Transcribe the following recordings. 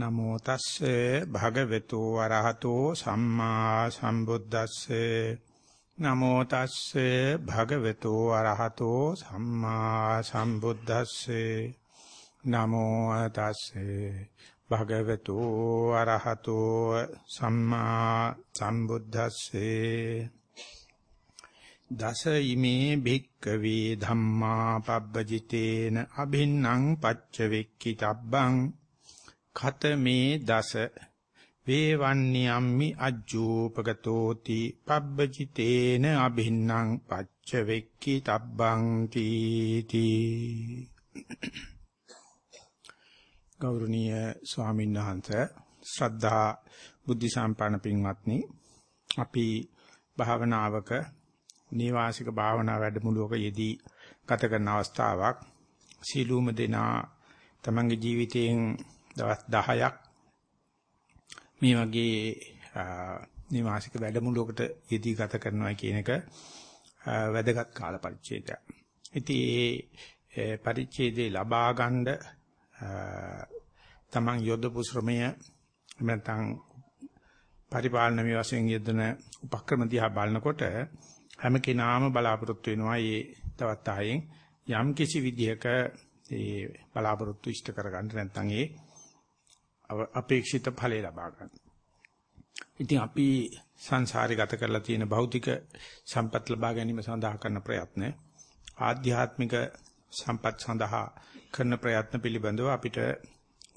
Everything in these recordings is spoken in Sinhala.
නමෝ තස්සේ භගවතු වරහතෝ සම්මා සම්බුද්දස්සේ. නමෝ තස්සේ භගවතු වරහතෝ සම්මා සම්බුද්දස්සේ. නමෝ තස්සේ භගවතු වරහතෝ සම්මා සම්බුද්දස්සේ. දස ඉමේ භික්කවේ ධම්මා පබ්බජිතේන අභින්නම් පච්චවෙක්කිතබ්බං ඛතමේ දස. වේවන්නියම්මි අජ්ජූපගතෝති. පබ්බජිතේන අභින්නම් පච්චවෙක්කිතබ්බං තීති. ගෞරවනීය ස්වාමීන් වහන්සේ ශ්‍රද්ධා බුද්ධ සම්පන්න පින්වත්නි අපි භාවනාවක නේවාසික භාවනා වැඩමුළුවක යෙදී ගත කරන අවස්ථාවක්. සීලූම දෙනා තමන්ගේ ජීවිතයෙන් දවස් 10ක් මේ වගේ නේවාසික වැඩමුළුවකට යෙදී ගත කරනවා කියන එක වැදගත් කාල පරිච්ඡේදයක්. ඉතින් ඒ පරිච්ඡේදේ ලබා ගන්න තමන් යොදපු ශ්‍රමය නැත්නම් පරිපාලන මේ වශයෙන් යෙදෙන උපක්‍රම දිහා බලනකොට හැම කෙනාම බලාපොරොත්තු වෙනවා මේ තවත් ආයෙන් යම් කිසි විදිහක ඒ බලාපොරොත්තු ඉෂ්ට කරගන්න නැත්නම් ඒ අපේක්ෂිත ඵලය ලබා ගන්න. ඉතින් අපි සංසාරේ ගත කරලා තියෙන භෞතික සම්පත් ලබා ගැනීම සඳහා කරන ප්‍රයත්න ආධ්‍යාත්මික සම්පත් සඳහා කරන ප්‍රයත්න පිළිබඳව අපිට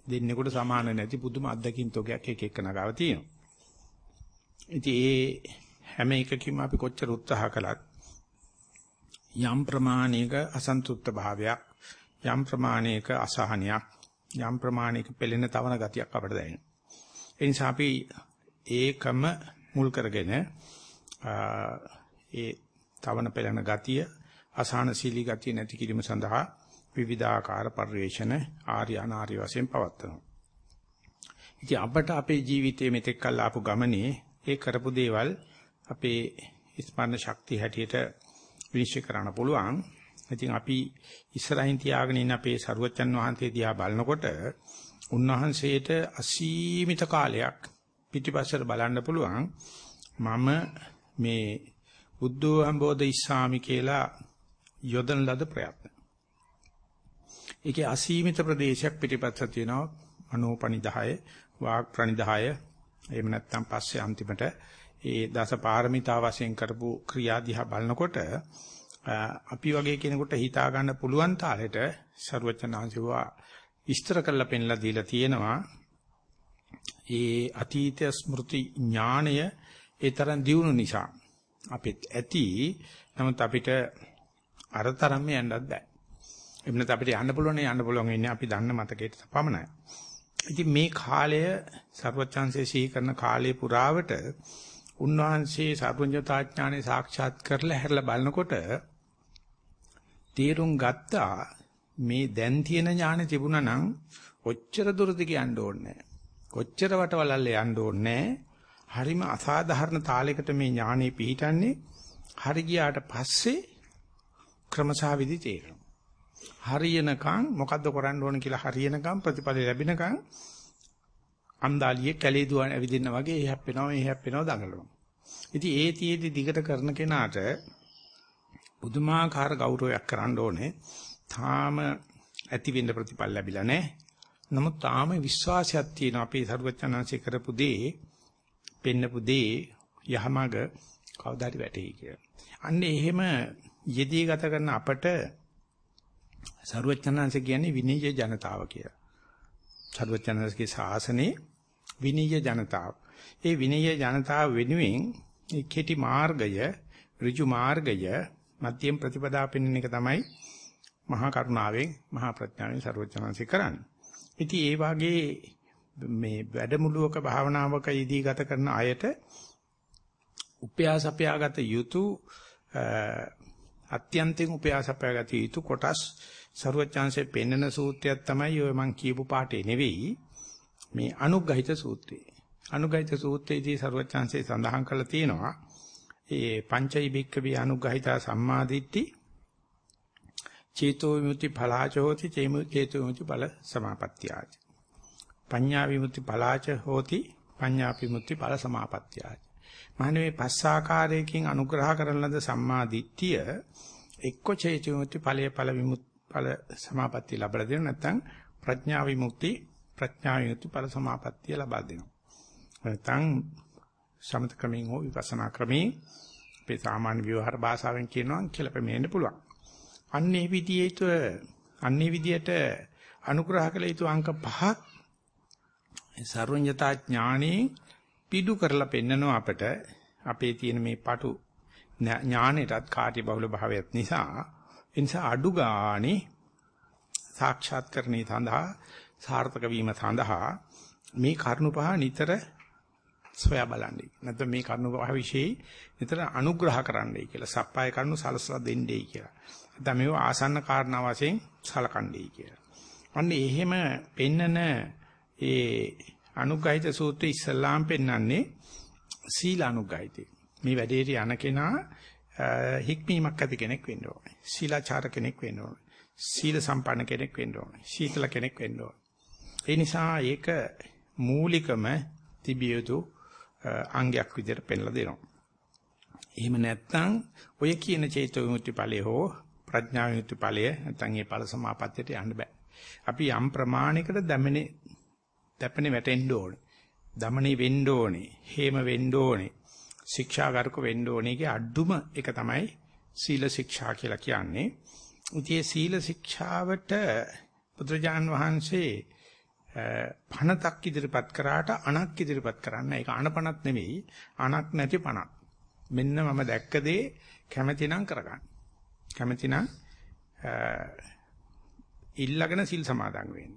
දෙන්නෙකුට සමාන නැති පුදුම අත්දැකීම් තෝගයක් එක එක නගාව තියෙනවා. ඉතින් ඒ හැම එකකින්ම අපි කොච්චර උත්සාහ කළත් යම් ප්‍රමාණයක අසන්තුෂ්ත භාවයක් යම් ප්‍රමාණයක අසහනයක් යම් ප්‍රමාණයක පෙළෙන තවන ගතියක් අපිට දැනෙනවා. ඒ නිසා අපි ඒකම මුල් කරගෙන ඒ තවන පෙළෙන ගතිය අසහනශීලී ගතිය නැති කිරීම සඳහා විවිධාකාර පරිවේෂණ ආර්ය අනාර්ය වශයෙන් පවත්වනවා. ඉතින් අපට අපේ ජීවිතයේ මෙතෙක් කල් ආපු ගමනේ ඒ කරපු දේවල් අපේ ස්මරණ ශක්තිය හැටියට විනිශ්චය කරන්න පුළුවන්. ඉතින් අපි ඉස්සරහින් තියාගෙන ඉන්න අපේ සරුවච්චන් වහන්සේ දිහා බලනකොට උන්වහන්සේට අසීමිත කාලයක් පිටිපස්සට බලන්න පුළුවන්. මම මේ බුද්ධෝ හම්බෝධ ඉස්සාමි කියලා යොදන ලද ප්‍රයත්න. ඒකේ අසීමිත ප්‍රදේශයක් පිටිපස්ස තියෙනවා අනෝපනිදාය වාග් ප්‍රනිදාය එහෙම නැත්නම් පස්සේ අන්තිමට ඒ දස පාරමිතා වශයෙන් කරපු ක්‍රියා දිහා බලනකොට අපි වගේ කෙනෙකුට හිතා ගන්න පුළුවන් තාලෙට ਸਰවචනාංශවා විස්තර කරලා පෙන්ලා දීලා තියෙනවා ඒ අතීත ස්මෘති ඥාණය ඒ තරම් දියුණු නිසා අපිට ඇති නමුත් අපිට අර තරම්ම යන්නත් බෑ. එමුණත් අපිට යන්න පුළුවන් යන්න පුළුවන් ඉන්නේ අපි දන්න මතකයට පමණයි. ඉතින් මේ කාලය ਸਰවචාන්සේ සිහි කරන කාලේ පුරාවට උන්වහන්සේ සර්වඥතාඥානෙ සාක්ෂාත් කරලා හැරලා බලනකොට තීරුම් ගත්තා මේ දැන් තියෙන ඥානෙ තිබුණා නම් ඔච්චර දුරද කියන්න ඕනේ කොච්චර වටවලල්ල යන්න ඕනේ හරිම අසාධාරණ තාලයකට මේ ඥානෙ පිහිටන්නේ. හරි ගියාට පස්සේ ක්‍රමසාවිදි තේරෙනවා. හරියනකම් මොකද්ද කරන්න ඕන කියලා හරියනකම් ප්‍රතිඵල ලැබෙනකම් අන්දාලියේ කැලේ දුවන ඇවිදින්න වගේ ඒ හැප්පෙනවා මේ හැප්පෙනවා දඟලනවා. ඉතින් ඒ තියේදී දිගට කරන කෙනාට පුදුමාකාර ගෞරවයක් කරන්න ඕනේ. තාම ඇති වෙන්න ප්‍රතිඵල ලැබිලා නැහැ. නමුත් තාම විශ්වාසයක් තියෙනවා අපේ සරුවචනාංශය කරපු දේ, පෙන්නපු දේ යහමඟ කවදාද වැටෙයි කියලා. අන්න එහෙම යෙදී ගත කරන අපට සරුවචනාංශ කියන්නේ විනීය ජනතාව කියලා. සරුවචනාංශගේ ශාසනයේ විනීය ජනතාව. ඒ විනීය ජනතාව වෙනුවෙන් මේ කෙටි මාර්ගය, ඍජු මාර්ගය, මධ්‍යම ප්‍රතිපදා පෙන්වන එක තමයි මහා කරුණාවෙන් මහා ප්‍රඥාවෙන් ਸਰවඥාන්සේ කරන්නේ. ඉතින් ඒ වාගේ මේ වැඩමුළුවක භාවනාවක යෙදී ගත කරන අයට උපයාසපයාගත යුතු අත්‍යන්තයෙන් උපයාසපයාගත යුතු කොටස් ਸਰවඥාන්සේ පෙන්වන සූත්‍රයක් තමයි ඔය මම කියපු පාඩේ නෙවෙයි මේ අනුග්‍රහිත සූත්‍රය. අනුග්‍රහිත සූත්‍රයේදී ਸਰවඥාන්සේ සඳහන් කරලා තියෙනවා ඒ පංචෛ බික්කවේ අනුග්‍රහිතා සම්මාදිට්ඨි චේතෝ විමුක්ති ඵලාච හෝති චේතෝ විමුක්ති ඵල සමාපත්තියයි. පඤ්ඤා විමුක්ති පලාච හෝති පඤ්ඤා විමුක්ති ඵල සමාපත්තියයි. මහන්නේ මේ පස් ආකාරයකින් අනුග්‍රහ කරන ලද සම්මා දිට්ඨිය එක්ක චේතු විමුක්ති ඵලයේ ඵල විමුක්ති ඵල සමාපත්තිය ලබා දෙන නැත්නම් ප්‍රඥා විමුක්ති ප්‍රඥා විමුක්ති ඵල සමාපත්තිය ලබා දෙනවා. නැත්නම් සමත ක්‍රමයෙන් හෝ විපස්සනා ක්‍රමයෙන් අපේ සාමාන්‍ය විවහාර භාෂාවෙන් කියනවා කියලා පෙන්නන්න පුළුවන්. අන්නේ විදියට අන්නේ විදියට අනුග්‍රහ කළ යුතු අංක පහක් සර්වඥතා ඥාණේ පිටු කරලා පෙන්නනවා අපට අපේ තියෙන මේ පටු ඥානෙටත් කාර්ය බහුල භාවයත් නිසා ඒ නිසා අඩු ගානේ සාක්ෂාත් කරණේ සඳහා සාර්ථක වීම සඳහා මේ කරුණු පහ නිතර සොයා බලන්නේ. නැත්නම් මේ කරුණු පහ વિશે නිතර අනුග්‍රහ කරන්නයි කියලා. සප්පාය කරුණු සලසලා දෙන්නේයි කියලා. නැත්නම් මේව ආසන්න කාරණා වශයෙන් සලකන්නේයි කියලා. අන්න එහෙම පෙන්නන ඒ අනුග්‍රහිත සූත්‍රය ඉස්සල්ලාම් පෙන්වන්නේ සීල අනුග්‍රහිතේ. මේ වැඩේට යන කෙනා හික්මීමක් ඇති කෙනෙක් වෙන්න ඕනේ. සීලාචාර කෙනෙක් වෙන්න ඕනේ. සීල සම්පන්න කෙනෙක් වෙන්න ඕනේ. සීතල කෙනෙක් වෙන්න ඕනේ. ඒ නිසා ඒක මූලිකම තිබිය යුතු අංගයක් විදිහට පෙන්ලා දෙනවා. එහෙම නැත්නම් ඔය කියන චේතෝ විමුක්ති ඵලය හෝ ප්‍රඥා විමුක්ති ඵලය නැත්නම් ඒ ඵල සමාපත්තියට යන්න බෑ. අපි යම් ප්‍රමාණයකට දැමනේ දැපනේ වැටෙන්න ඕනේ. දමනේ වෙන්න ඕනේ. හේම වෙන්න ඕනේ. ශික්ෂාගාරක වෙන්න ඕනේ කිය අඩුම එක තමයි සීල ශික්ෂා කියලා කියන්නේ. ඉතින් සීල ශික්ෂාවට බුදුජාන් වහන්සේ පණතක් ඉදිරිපත් කරාට අණක් ඉදිරිපත් කරන්න ඒක අණපණක් නෙවෙයි අණක් නැති පණක්. මෙන්න මම දැක්ක දේ කැමැතිනම් කරගන්න. කැමැතිනම් ඉල්ලගෙන සිල් සමාදන් වෙන්න.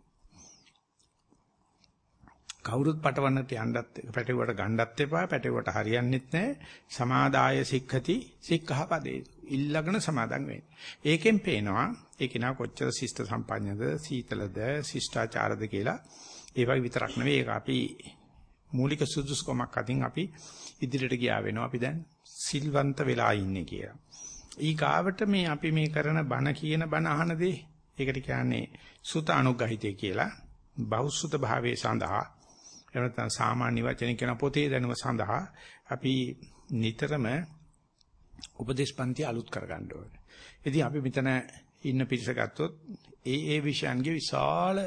කවුරුත් පටවන්නට යන්නත් පැටවුවට ගණ්ඩත් එපා පැටවුවට හරියන්නෙත් නැහැ සමාදාය සික්ඛති සික්ඛාපදේ ඉල්ලගෙන සමාදන් වෙන්න. ඒකෙන් පේනවා ඒ කෙනා කොච්චර ශිෂ්ට සම්පන්නද සීතලද ශිෂ්ටාචාරද කියලා ඒ වගේ විතරක් නෙවෙයි ඒක අපි මූලික සුදුසුකමක් අතින් අපි ඉදිරියට ගියා වෙනවා අපි දැන් සිල්වන්ත වෙලා ඉන්නේ කියලා. ඊගාවට මේ අපි මේ කරන බණ කියන බණ අහන දේ ඒකට කියන්නේ සුත අනුග්‍රහිතය කියලා බෞසුත භාවයේ සඳහා එහෙම නැත්නම් සාමාන්‍ය වචන කියන පොතේ දැනුම සඳහා අපි නිතරම උපදේශපන්ති අලුත් කරගන්න ඕනේ. ඉතින් අපි මෙතන ඉන්න පිරිස ගත්තොත් ඒ ඒ විෂයන්ගේ විශාල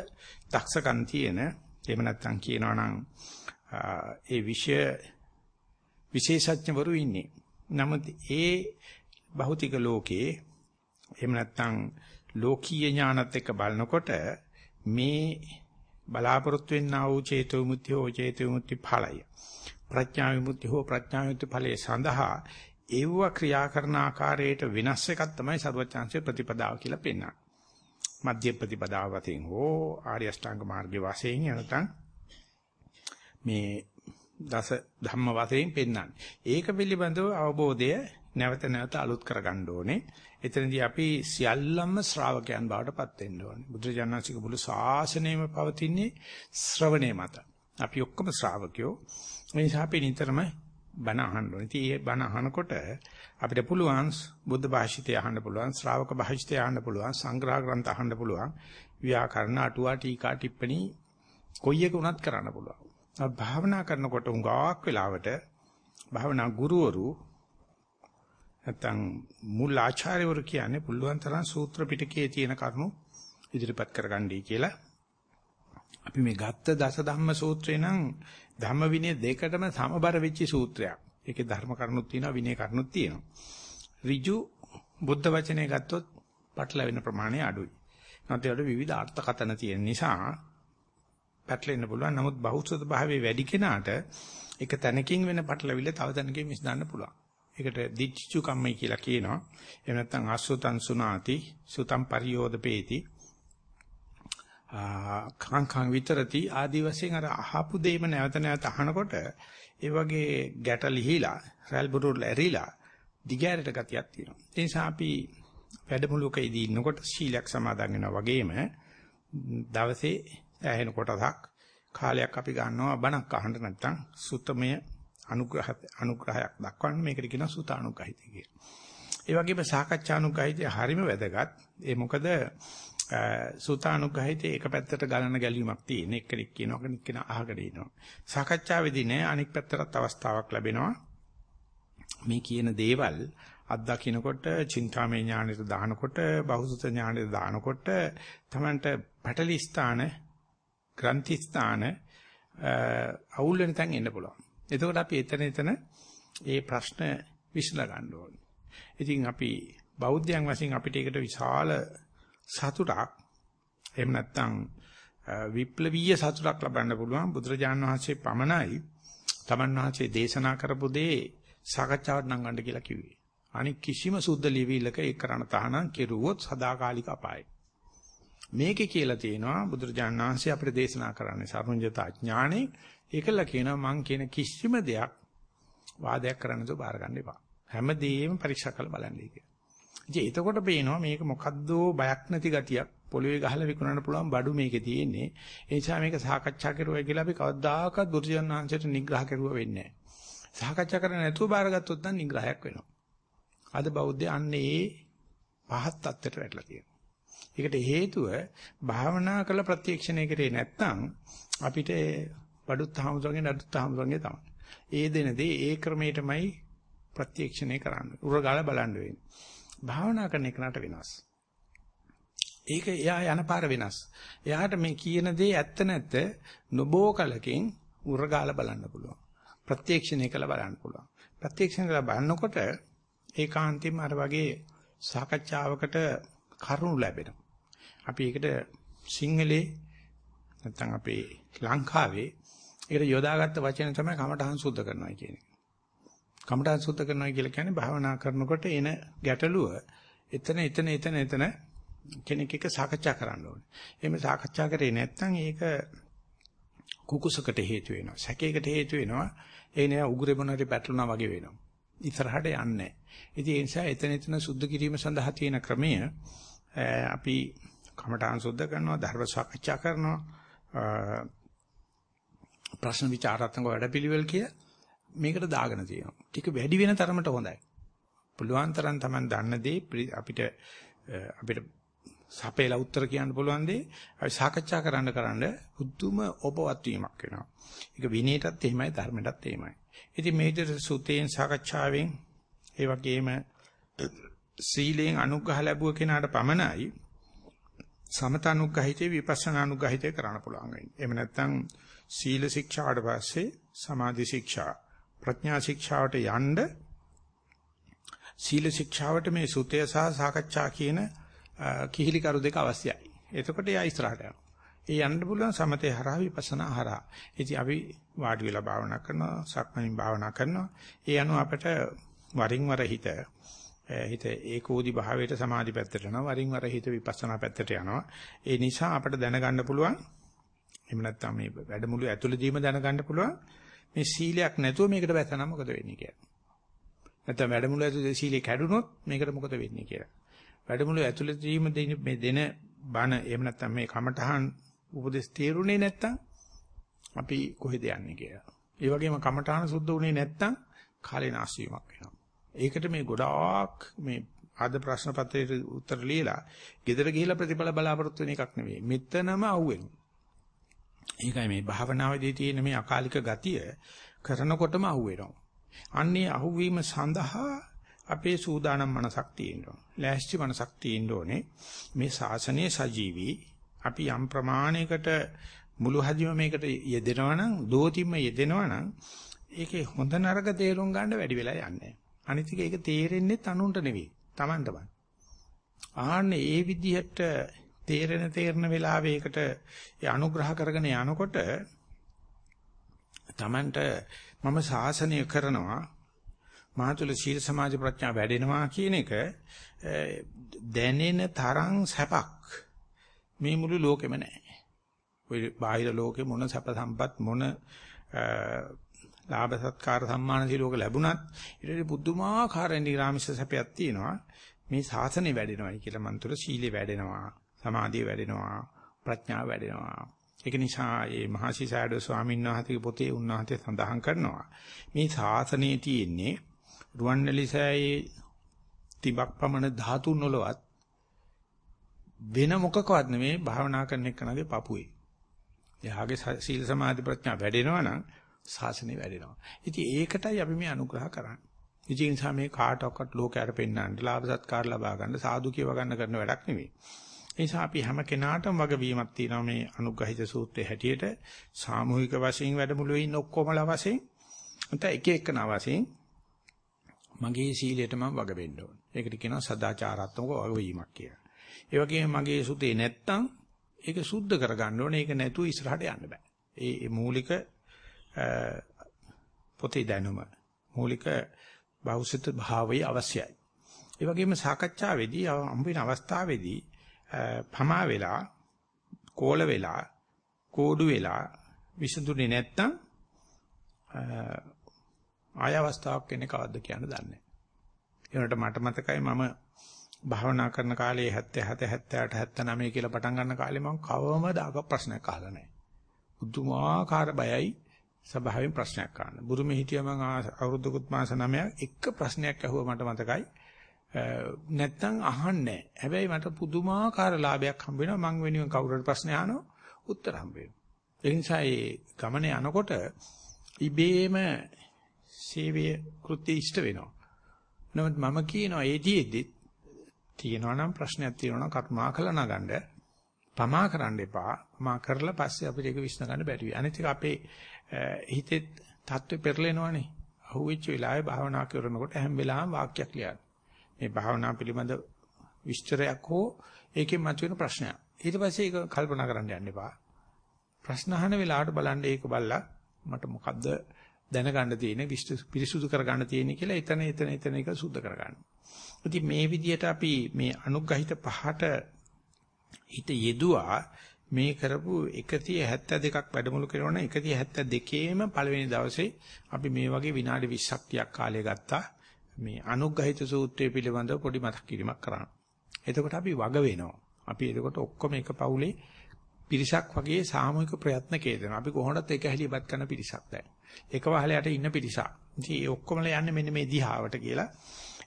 දක්ෂකම් තියෙන එහෙම නැත්නම් කියනවා නම් ඒ විෂය විශේෂඥවරු ඉන්නේ. නමුත් ඒ භෞතික ලෝකේ එහෙම නැත්නම් ලෝකීය ඥානත් එක්ක බලනකොට මේ බලාපොරොත්තු වෙන්නා වූ චේතෝ විමුක්තිය හෝ චේතෝ විමුක්ති ඵලය ප්‍රඥා විමුක්තිය හෝ ප්‍රඥා විමුක්ති ඵලයේ සඳහා ඒව ක්‍රියා කරන ආකාරයට වෙනස් එකක් තමයි ਸਰවඥාන්සේ ප්‍රතිපදාව කියලා පෙන්වන්නේ. මධ්‍ය ප්‍රතිපදාව වශයෙන් හෝ ආර්ය අෂ්ටාංග මාර්ගයේ වශයෙන් නැත්නම් මේ දස ධම්ම වශයෙන් පෙන්වන්නේ. ඒක පිළිබඳව අවබෝධය නැවත නැවත අලුත් කරගන්න ඕනේ. එතනදී අපි සියල්ලම ශ්‍රාවකයන් බවට පත් වෙන්න ඕනේ. බුදුරජාණන්සේක මුළු ශාසනයම පවතින්නේ ශ්‍රවණේ මත. අපි ඔක්කොම ශ්‍රාවකයෝ. ඒ නිසා අපි නිතරම බණ අහන්න ඕනේ. ඉතින් මේ බණ අහනකොට අපිට පුළුවන් බුද්ධ භාෂිතය අහන්න පුළුවන්, ශ්‍රාවක භාෂිතය අහන්න පුළුවන්, සංග්‍රහ ග්‍රන්ථ අහන්න පුළුවන්, ව්‍යාකරණ අටුවා ටීකා ටිප්පණි කොයි එක වුණත් කරන්න පුළුවන්. භාවනා කරනකොට උඟාවක් වෙලාවට භාවනා ගුරුවරු නැත්තම් මුල් ආචාර්යවරු කියන්නේ පුළුවන් තරම් සූත්‍ර පිටකයේ තියෙන කරුණු ඉදිරිපත් කරගන්නයි කියලා. අපි මේ ගත්ත දස ධම්ම සූත්‍රේ නම් ධම්ම විනය දෙකටම සමබර වෙච්ච සූත්‍රයක්. ඒකේ ධර්ම කරුණුත් තියෙනවා විනය කරුණුත් තියෙනවා. ඍජු බුද්ධ වචනේ ගත්තොත් පටලවෙන ප්‍රමාණය අඩුයි. නැත්නම් ඒකට විවිධ අර්ථකථන තියෙන නිසා පැටලෙන්න පුළුවන්. නමුත් බහුසුත භාවයේ වැඩි කෙනාට එක තැනකින් වෙන පටලවිල්ල තව තැනකින් මිස්දන්න පුළුවන්. ඒකට දිච්චු කම්මයි කියලා කියනවා. එහෙම නැත්නම් අසුතං සුනාති සුතං පරියෝදපේති කාංකං විතරති ආදි වශයෙන් අර අහපු දෙයම නැවත නැවත අහනකොට ඒ වගේ ගැට ලිහිලා රැල් බුරුල් ඇරිලා දිගෑරට ගතියක් තියෙනවා. ඒ නිසා අපි වැඩමුළුකේදී ඉන්නකොට ශීලයක් සමාදන් වෙනවා වගේම දවසේ ඇහෙන කොටසක් කාලයක් අපි ගන්නවා බණක් අහන්න නැත්නම් සුත්තමය අනුග්‍රහ අනුග්‍රහයක් දක්වන්න මේකට කියනවා සුත අනුග්‍රහිතය කියලා. ඒ වගේම සාකච්ඡානුගහිතය හරිම වැදගත්. ඒ මොකද සූතානුගහිතේ එක පැත්තට ගලන ගැලීමක් තියෙන. එක්කෙනෙක් කියනවා කෙනෙක් කෙනා අහකට ඉනවා. සාකච්ඡාවේදී නෑ අනික් පැත්තටත් අවස්ථාවක් ලැබෙනවා. මේ කියන දේවල් අත්දකින්නකොට චින්තාමය ඥානෙට දානකොට බහුසුත ඥානෙට දානකොට තමන්ට පැටලි ස්ථාන ග්‍රන්ථි ස්ථාන අවුල් වෙන තැන් එන්න පුළුවන්. එතකොට අපි එතන එතන ඒ ප්‍රශ්න විසඳ ගන්න ඕනේ. ඉතින් අපි බෞද්ධයන් වශයෙන් අපිට ඒකට විශාල සතුටක් එහෙම නැත්නම් විප්ලවීය සතුටක් ලබන්න පුළුවන් බුදුරජාණන් වහන්සේ පමණයි තමන් වහන්සේ දේශනා කරපු දේ සාකච්ඡාවට නංගන්න කියලා කිව්වේ. අනික කිසිම සුද්ධ ලියවිලක ඒ කරණ තහනම් කෙරුවොත් සදාකාලික අපායයි. මේකේ කියලා තියෙනවා බුදුරජාණන් වහන්සේ අපිට දේශනා කරන්නේ සර්වඥතා ඥානෙ ඒකල කියනවා මං කියන කිසිම දෙයක් වාදයක් කරන්න තෝ බාර ගන්න එපා. හැමදේම පරීක්ෂා කරලා බලන්නයි කියලා. ඉතින් එතකොට පේනවා මේක මොකද්ද බයක් නැති ගතියක් පොළවේ ගහලා විකුණන්න පුළුවන් බඩු මේකේ තියෙන්නේ. ඒ නිසා මේක සාකච්ඡා කරුවා කියලා අපි කවදාකවත් බුදුරජාණන් වහන්සේට නිග්‍රහ කරුවා වෙන්නේ නැහැ. සාකච්ඡා කරන්නේ නැතුව බාරගත්තොත් නම් නිග්‍රහයක් වෙනවා. අද බෞද්ධය අන්නේ පහත් තත්ත්වයට වැටලා තියෙනවා. ඒකට හේතුව භාවනා කළ ප්‍රත්‍යක්ෂණය කරේ නැත්නම් අපිට බඩුත් හාමුදුරන්ගේ නඩුත් හාමුදුරන්ගේ තමයි. ඒ දෙන දේ ඒ ක්‍රමයටමයි ප්‍රත්‍යක්ෂණය කරන්න. උරගාල බලන්න වෙන්නේ. භාවනා කරන එකනට වෙනස්. ඒක එයා යන පාර වෙනස්. එයාට මේ කියන දේ ඇත්ත නැත්ත නොබෝ කලකින් උරගාල බලන්න පුළුවන්. ප්‍රත්‍යක්ෂණය කළ බලන්න පුළුවන්. ප්‍රත්‍යක්ෂණය කළ බලනකොට ඒකාන්තයෙන්ම අර වගේ සාකච්ඡාවකට කරුණු ලැබෙනවා. අපි ඒකට සිංහලේ නැත්නම් අපේ ලංකාවේ ඒකට යොදාගත්ත වචන තමයි කමඨහං සුද්ධ කරනවා කියන්නේ. කමඨහං සුද්ධ කරනවා කියලා කියන්නේ භාවනා කරනකොට එන ගැටලුව එතන එතන එතන එතන කෙනෙක් එක්ක සාකච්ඡා කරන්න ඕනේ. එහෙම සාකච්ඡා කරේ නැත්නම් ඒක කුකුසකට හේතු වෙනවා. සැකයකට හේතු වෙනවා. ඒ නේ උගුරේ මොනවාරි පැටලුණා වගේ වෙනවා. ඉස්සරහට යන්නේ. ඉතින් ඒ නිසා එතන එතන සුද්ධ කිරීම සඳහා තියෙන ක්‍රමය අපි කමඨාන් සුද්ධ කරනවා, ධර්ම සාකච්ඡා කරනවා, ප්‍රශ්න විචාරාත්මක වැඩපිළිවෙල කිය මේකට දාගෙන තියෙනවා. ටික වැඩි වෙන තරමට හොඳයි. පුළුවන් තරම් Taman දන්න දේ අපිට අපිට සපේලා උත්තර කියන්න පුළුවන් දේ අපි සාකච්ඡා කරන්න කරන්න බුද්ධුම ඔබවත් වීමක් වෙනවා. ඒක විනයටත් එහෙමයි ධර්මයටත් එහෙමයි. ඉතින් මේ විදිහට සුතේන් සාකච්ඡාවෙන් ඒ වගේම සීලෙන් අනුග්‍රහ ලැබුව කෙනාට පමණයි සමත අනුග්‍රහිතේ විපස්සනා අනුග්‍රහිතේ කරන්න පුළුවන් වෙන්නේ. එහෙම නැත්නම් සීල ශික්ෂාවට පස්සේ සමාධි ශික්ෂා ප්‍රඥා ශික්ෂාවට යන්න සීල ශික්ෂාවට මේ සුතය සහ සාකච්ඡා කියන කිහිලි කරු දෙක අවශ්‍යයි. එතකොට එයා ඉස්සරහට යනවා. ඒ යන්න පුළුවන් සමතේ හරහා විපස්සනා හරහා. ඉතින් අපි වාඩි වෙලා භාවනා කරනවා, සක්මණින් භාවනා කරනවා. ඒ අනුව අපට වරින් වර හිත හිත ඒකෝදි භාවයට සමාධි පැත්තට යනවා. වරින් වර හිත විපස්සනා පැත්තට යනවා. ඒ නිසා අපට දැනගන්න පුළුවන් එහෙම නැත්නම් මේ වැඩමුළු ඇතුළතදීම දැනගන්න පුළුවන් මේ සීලයක් නැතුව මේකට වැටෙනා මොකද වෙන්නේ කියලා. නැත්නම් වැඩමුළු ඇතුළේ සීලය කැඩුනොත් මේකට මොකද වෙන්නේ කියලා. වැඩමුළු ඇතුළතදීම මේ දෙන බණ එහෙම නැත්නම් මේ කමඨහන් උපදෙස් තේරුනේ නැත්නම් අපි කොහෙද යන්නේ කියලා. ඒ වගේම කමඨහන සුද්ධ වුණේ නැත්නම් කාලේ නාස්තියක් වෙනවා. ඒකට මේ ගොඩාක් මේ ආද ප්‍රශ්න පත්‍රයේ උත්තර ලියලා ගෙදර ගිහිලා ප්‍රතිඵල බලාපොරොත්තු වෙන එකක් නෙවෙයි. මෙතනම අහුවෙනවා. ඒකයි මේ භාවනාවේදී තියෙන මේ අකාලික ගතිය කරනකොටම අහුවෙනවා. අන්නේ අහුවීම සඳහා අපේ සූදානම් මනසක් තියෙන්න ඕන. ලෑස්ති මනසක් තියෙන්න ඕනේ. මේ ශාසනයේ සජීවී අපි යම් ප්‍රමාණයකට මුළු හදිම මේකට යෙදෙනවා නම් දෝතිම්ම යෙදෙනවා නම් ඒකේ හොඳ නරක තේරුම් ගන්න වැඩි වෙලා යන්නේ. අනිත් එක ඒක තේරෙන්නේ තනුන්ට නෙවෙයි. Tamanටමයි. ආන්නේ ඒ විදිහට තේරෙන තේරෙන වෙලාවේ ඒකට ඒ අනුග්‍රහ කරගෙන යනකොට Tamanට මම ශාසනය කරනවා මාතුල සීල සමාධි ප්‍රඥා වැඩෙනවා කියන එක දැනෙන තරම් සැපක් මේ මුළු ලෝකෙම නැහැ. ඔය බාහිර ලෝකෙ මොන සැප සම්පත් මොන ලාභ සත්කාර සම්මාන සිලෝක ලැබුණත් ඊට පුදුමාකාර නිරාමිෂ සැපයක් තියෙනවා. මේ ශාසනය වැඩෙනවායි කියලා මන් තුළ සීලය වැඩෙනවා, සමාධිය වැඩෙනවා, ප්‍රඥාව වැඩෙනවා. ඒක නිසා මේ මහසිසාරද ස්වාමීන් වහන්සේගේ පොතේ උන්වහන්සේ සඳහන් කරනවා මේ ශාසනයේ තියෙන්නේ රුවන්වැලිසෑයේ තිබක් පමණ ධාතුන් වලවත් වෙන මොකකවත් නෙමෙයි භාවනා කරන එකනගේ පපුවේ. එයාගේ සීල සමාධි ප්‍රඥා වැඩෙනවා නම් ශාසනය වැඩෙනවා. ඉතින් ඒකටයි අපි මේ අනුග්‍රහ කරන්නේ. ඉතින් නිසා මේ කාටවත් ලෝකයට පෙන්වන්න ලාභ සත්කාර ලබා ගන්න සාදු කියව ගන්න කරන වැඩක් නෙමෙයි. ඒ නිසා අපි හැම කෙනාටම වගවීමක් තියෙනවා මේ අනුග්‍රහිත සූත්‍රයේ හැටියට සාමූහික වශයෙන් වැඩමුළුවේ ඉන්න ඔක්කොමලා වශයෙන් නැත්නම් එක එකනා වශයෙන් මගේ සීලයට මම වග වෙන්න ඕන. ඒකට කියනවා සදාචාරාත්මක වගවීමක් කියලා. ඒ වගේම මගේ සුතේ නැත්තම් ඒක සුද්ධ කරගන්න ඕනේ. ඒක නැතුව ඉස්සරහට යන්න බෑ. ඒ මූලික පොතේ දැනුම මූලික බෞද්ධ භාවය අවශ්‍යයි. ඒ වගේම සාකච්ඡාවේදී හම්බ වෙන අවස්ථාවේදී පමා වෙලා කෝල වෙලා කෝඩු වෙලා විසඳුනේ නැත්තම් ආය අවස්ථාවක් කෙනෙක් කවද්ද කියන්න දන්නේ නැහැ. ඒකට මට මතකයි මම භාවනා කරන කාලේ 77 78 79 කියලා පටන් ගන්න කාලේ මම කවමදාක ප්‍රශ්නයක් අහලා නැහැ. බුදුමාකාර බයයි සභාවෙන් ප්‍රශ්නයක් අහන්න. බුරුමේ හිටියම අවුරුද්දකුත් මාස 9ක් එක ප්‍රශ්නයක් අහුවා මට මතකයි. නැත්තම් අහන්නේ හැබැයි මට පුදුමාකාර ලාභයක් හම්බ වෙනවා මං වෙනුවෙන් කවුරුහරි ප්‍රශ්න අහනවා උත්තර හම්බ වෙනවා. ඒ නිසා මේ ගමනේ යනකොට ඉබේම සේවය කෘත්‍ය ඉෂ්ට වෙනවා. නමුත් මම කියනවා ඒදීෙදි තියෙනවා නම් ප්‍රශ්නයක් තියෙනවා නම් කර්මා කළා නගන්න පමා කරන්න එපා. පමා කරලා පස්සේ අපිට ඒක විශ්න ගන්න බැරි වෙයි. අනිත් එක අපේ හිතේ தත්ත්වෙ පෙරලෙනවනේ. අහුවෙච්ච වෙලාවේ භාවනා කරනකොට හැම වෙලාවෙම වාක්‍යයක් ලියන්න. මේ භාවනා පිළිබඳ විස්තරයක් හෝ ඒකෙන් මතුවෙන ප්‍රශ්නයක්. ඊට පස්සේ ඒක කල්පනා කරන්න යන්න එපා. ප්‍රශ්න අහන වෙලාවට බලන්න ඒක බලලා මට මොකද්ද දැනගන්න තියෙන්නේ පිරිසුදු කරගන්න තියෙන්නේ කියලා එතන එතන එතන එක සුද්ධ කරගන්න. ඉතින් මේ විදිහට අපි මේ අනුග්‍රහිත පහට හිත යෙදුවා මේ කරපු 172ක් වැඩමුළු කරනවා 172ේම පළවෙනි දවසේ අපි මේ වගේ විනාඩි 20ක් 30ක් කාලය ගත්තා. මේ අනුග්‍රහිත සූත්‍රය පිළිබඳව පොඩි මතක් කිරීමක් කරන්න. එතකොට අපි වග වෙනවා. අපි එතකොට ඔක්කොම එක පවුලේ පිරිසක් වගේ සාමූහික ප්‍රයත්නකේ දෙනවා. අපි කොහොමදත් එක හැලියපත් කරන පිරිසක් දැන්. එක වහලයට ඉන්න පිරිසක්. ඉතින් ඒ ඔක්කොමලා යන්නේ මෙන්න මේ දිහාවට කියලා.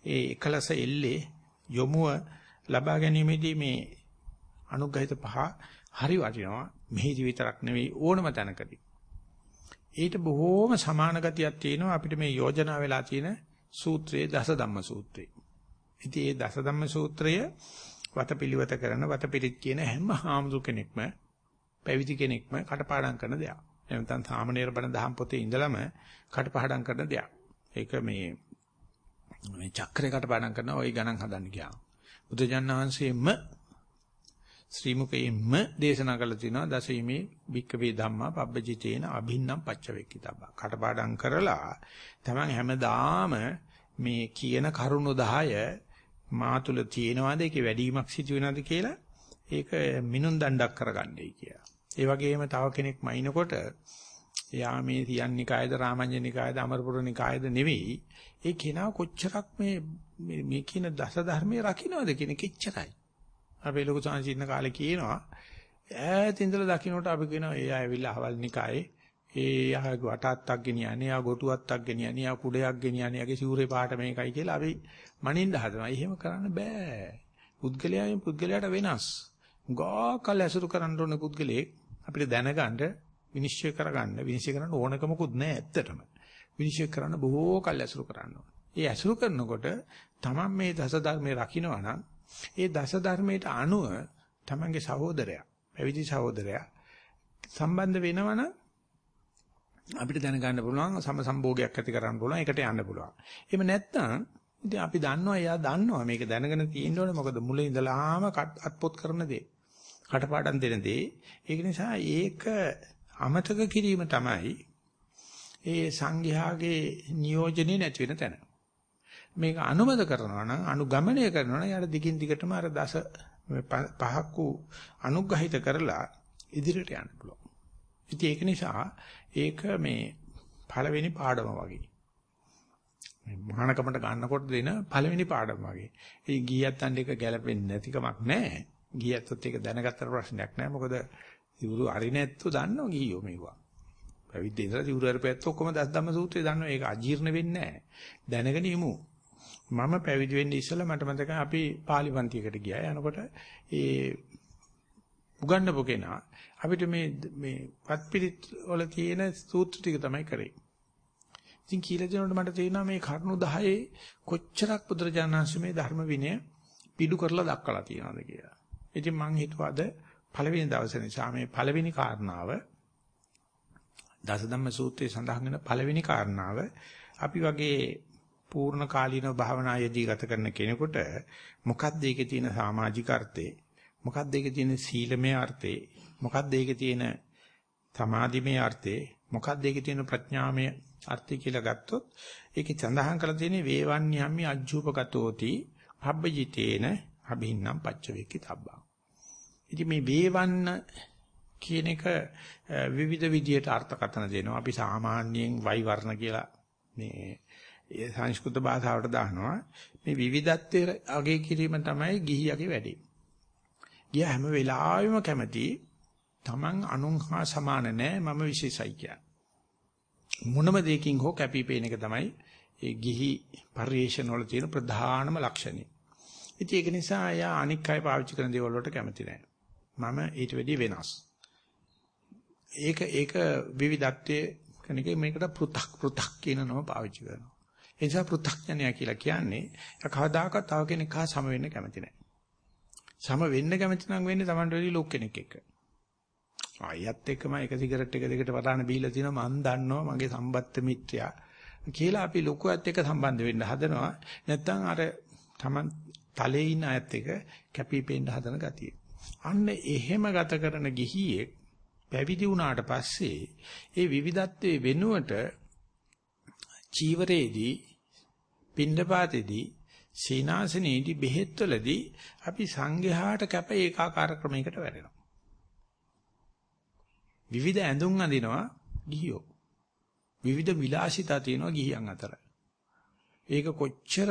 ඒ එකලස එල්ලේ යොමුව ලබා ගැනීමේදී මේ අනුග්‍රහිත පහ හරි වටිනවා. මෙහිදි විතරක් නෙවෙයි ඕනම තැනකදී. ඊට බොහෝම සමාන ගතියක් තියෙනවා අපිට මේ යෝජනා වෙලා තියෙන සූත්‍රයේ දස ධම්ම සූත්‍රය. ඉතින් මේ දස ධම්ම සූත්‍රය වතපිලිවත කරන වතපිරිත් කියන හැම හාමුදුර කෙනෙක්ම පැවිදි කෙනෙක්ම කටපාඩම් කරන දෙයක්. එහෙනම් සාමණේර බණ දහම් පොතේ ඉඳලම කටපාඩම් කරන දෙයක්. ඒක මේ මේ චක්‍රේ කටපාඩම් කරන ওই ගණන් හදන්න ගියා. බුදුජාණන් වහන්සේම ශ්‍රී මුකයෙන්ම දේශනා කළ තිනවා දසීමේ භික්කවේ ධම්මා පබ්බජිතේන අභින්නම් පච්චවේක්කිතබ්බා. කටපාඩම් කරලා තමන් හැමදාම මේ කියන කරුණු 10 මා තුල තියෙනවාද ඒකේ වැඩිවීමක් සිදු වෙනවද කියලා ඒක මිනුම් දණ්ඩක් කරගන්නයි කියලා. ඒ වගේම තව කෙනෙක් මයින්කොට එයා මේ තියන්නිකායද රාමඤ්ඤනිකායද අමරපුරනිකායද නෙවෙයි ඒ කෙනා කොච්චරක් මේ මේ කියන දස ධර්මයේ රකින්නවද කියන කෙච්චරයි. අපේ ලොකු සංසීන කාලේ කියනවා ඈත ඉඳලා දකින්නට අපි කියනවා ඒ ආයවිල්ලා අහවල් නිකායේ ඒ ආ වටාත්තක් ගෙනියන්නේ ආ ගොටුවත්තක් ගෙනියන්නේ ආ කුඩයක් ගෙනියන්නේ ආගේ සිවුරේ පාට මේකයි කියලා අපි මනින්න හදනවා. එහෙම කරන්න බෑ. පුද්ගලයාගෙන් පුද්ගලයාට වෙනස්. ගාකල් ඇසුරු කරන්න ඕන පුද්ගලෙක් අපිට දැනගන්න විනිශ්චය කරගන්න විනිශ්චය කරන්න ඕනකමකුත් නැහැ ඇත්තටම. විනිශ්චය කරන්න බොහෝ කල් ඇසුරු කරන්න ඕන. ඒ ඇසුරු කරනකොට තමන් මේ දස ධර්මයේ රකින්නවා නම් ඒ දස ධර්මයට අනුව තමන්ගේ සහෝදරයා, පැවිදි සහෝදරයා සම්බන්ධ වෙනවනම් අපිට දැනගන්න පුළුවන් සම සම්භෝගයක් ඇති කරන්න පුළුවන් ඒකට යන්න පුළුවන්. එහෙම නැත්නම් ඉතින් අපි දන්නවා එයා දන්නවා මේක දැනගෙන තියෙන්න ඕනේ මොකද මුල ඉඳලාම අත්පොත් කරන දේ. කටපාඩම් දෙන දේ. ඒක නිසා ඒක අමතක කිරීම තමයි ඒ සංඝයාගේ නියෝජනේ නැති වෙන තැන. මේක අනුමත කරනවා නම් අනුගමනය කරනවා නම් යාර දිගින් දිගටම අර දස පහක් වූ අනුග්‍රහිත කරලා ඉදිරියට යන්න පුළුවන්. ඉතින් ඒක නිසා ඒක මේ පළවෙනි පාඩම වගේ. මේ මහානකමට ගන්නකොට දෙන පළවෙනි පාඩම වගේ. ඒ ගියත්තන් එක ගැලපෙන්නේ නැතිකමක් නැහැ. ගියත්තත් ඒක දැනගත්තට ප්‍රශ්නයක් නැහැ. මොකද ඉවුරු අරිනැත්තු දන්නව ගියෝ මේවා. පැවිද්ද ඉඳලා ඉවුරු අරපැත්ත ඔක්කොම දස් ධම්ම සූත්‍රය දන්නවා. ඒක අජීර්ණ වෙන්නේ නැහැ. දැනගෙන ඉමු. මම පැවිදි වෙන්න ඉස්සෙල්ලා මට මතකයි අපි පාලි පන්තියකට ගියා. යනකොට ඒ උගන්නපු කෙනා අපිට මේ මේ පත්පිරිත් වල තියෙන සූත්‍ර ටික තමයි කරේ. ඉතින් කියලා දෙනකොට මට තේරෙනවා මේ කරුණු 10 කොච්චරක් බුදුරජාණන්සේ මේ ධර්ම විනය පිටු කරලා දක්වලා තියෙනවද කියලා. ඉතින් මං හිතුවා අද පළවෙනි දවසේ නිසා මේ පළවෙනි කාරණාව දසධම්ම සූත්‍රයේ සඳහන් වෙන පළවෙනි කාරණාව අපි වගේ පූර්ණ කාලීනව භාවනා යෙදී ගත කරන කෙනෙකුට මොකක්ද ඒකේ තියෙන සමාජික අර්ථය මොකක්ද ඒකේ තියෙන සීලමය අර්ථය මොකක්ද ඒකේ තියෙන සමාධිමය අර්ථය මොකක්ද ඒකේ තියෙන ප්‍රඥාමය අර්ථය කියලා ගත්තොත් ඒකේ සඳහන් කරලා තියෙන්නේ වේවන්‍යම්මි අජ්ජූපගතෝති පබ්බජිතේන අභින්නම් පච්චවේකි තබ්බා. ඉතින් මේ වේවන්න කියන එක විවිධ විදියට අර්ථකථන දෙනවා. අපි සාමාන්‍යයෙන් වයි වර්ණ කියලා මේ ඒ සංස්කෘත භාෂාවට දානවා. මේ විවිධත්වයේ අගය කිරීම තමයි ගිහියගේ වැඩේ. ගිය හැම වෙලාවෙම කැමති Taman අනුන් හා සමාන නෑ මම විශේෂයි කිය. මොනම දෙයකින් හෝ කැපිපේන එක තමයි ඒ ගිහි පරිේශන වල තියෙන ප්‍රධානම ලක්ෂණය. ඉතින් ඒක නිසා එයා අනික් අය පාවිච්චි කරන දේවල් වලට කැමති නෑ. මම ඊට වැඩිය වෙනස්. ඒක ඒක විවිධත්වයේ කෙනෙක් මේකට පෘ탁 පෘ탁 කියන නම පාවිච්චි කරනවා. ඒ නිසා පෘ탁ඥය කියලා කියන්නේ කවදාකවත් තව කෙනෙක් හා සම වෙන්න කැමති නැහැ. සම වෙන්න කැමති නම් වෙන්නේ Tamanට වැඩි ලොක් කෙනෙක් එක්ක. ආයත් එක්කම එක සිගරට් එක දෙකට වරාන බීලා තිනවා මම දන්නවා මගේ සම්බත්ත මිත්‍යා කියලා අපි ලොකුවත් එක්ක සම්බන්ධ වෙන්න හදනවා. නැත්තම් අර Taman තලයේ ඉන්න අයත් එක්ක කැපිපෙන්න හදන ගතිය. අන්න එහෙම ගත කරන ගිහියෙක් පැවිදි වුණාට පස්සේ ඒ විවිධත්වයේ වෙනුවට චීවරේදී පින්ඩපාතේදී සීනාසනේදී බෙහෙත්වලදී අපි සංඝයාට කැප ඒකාකාර ක්‍රමයකට වැඩෙනවා. විවිධ ඇඳුම් අඳිනවා ගිහියෝ. විවිධ විලාසිතා තියෙනවා ගිහියන් අතර. ඒක කොච්චර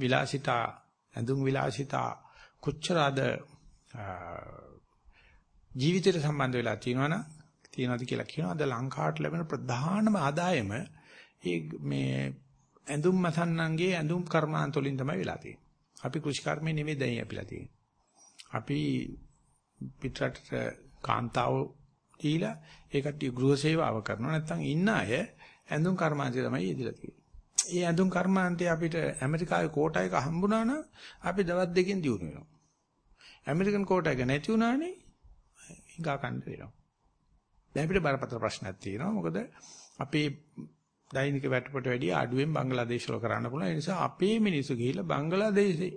විලාසිතා ඇඳුම් විලාසිතා කොච්චර අද ජීවිතයට සම්බන්ධ වෙලා තියෙනවනම් තියනවාද කියලා කියනවා. අද ලංකාවට ලැබෙන ප්‍රධානම ආදායම ඒ මේ ඇඳුම් මසන්නන්ගේ ඇඳුම් කර්මාන්ත වලින් තමයි වෙලා තියෙන්නේ. අපි කෘෂි කර්මේ නෙමෙයි දැන් අපිලා තියෙන්නේ. අපි පිටරට කාන්තාව දීලා ඒකට ගෘහ සේවාව කරනවා. නැත්නම් ඉන්න අය ඇඳුම් කර්මාන්තේ තමයි යෙදিলা තියෙන්නේ. ඒ ඇඳුම් කර්මාන්තේ අපිට ඇමරිකාවේ කෝටා එක හම්බුණා නම් අපි දවස් දෙකෙන් දිනු වෙනවා. ඇමරිකන් කෝටා එක නැති වුණානේ හිඟා කන්න වෙනවා. දැන් අපිට බරපතල ප්‍රශ්නයක් තියෙනවා. මොකද අපේ දෛනික වැටපොට වැඩිය අඩුවෙන් බංග්ලාදේශ වල කරන්න පුළුවන්. ඒ නිසා අපේ මිනිස්සු ගිහිල්ලා බංග්ලාදේශේ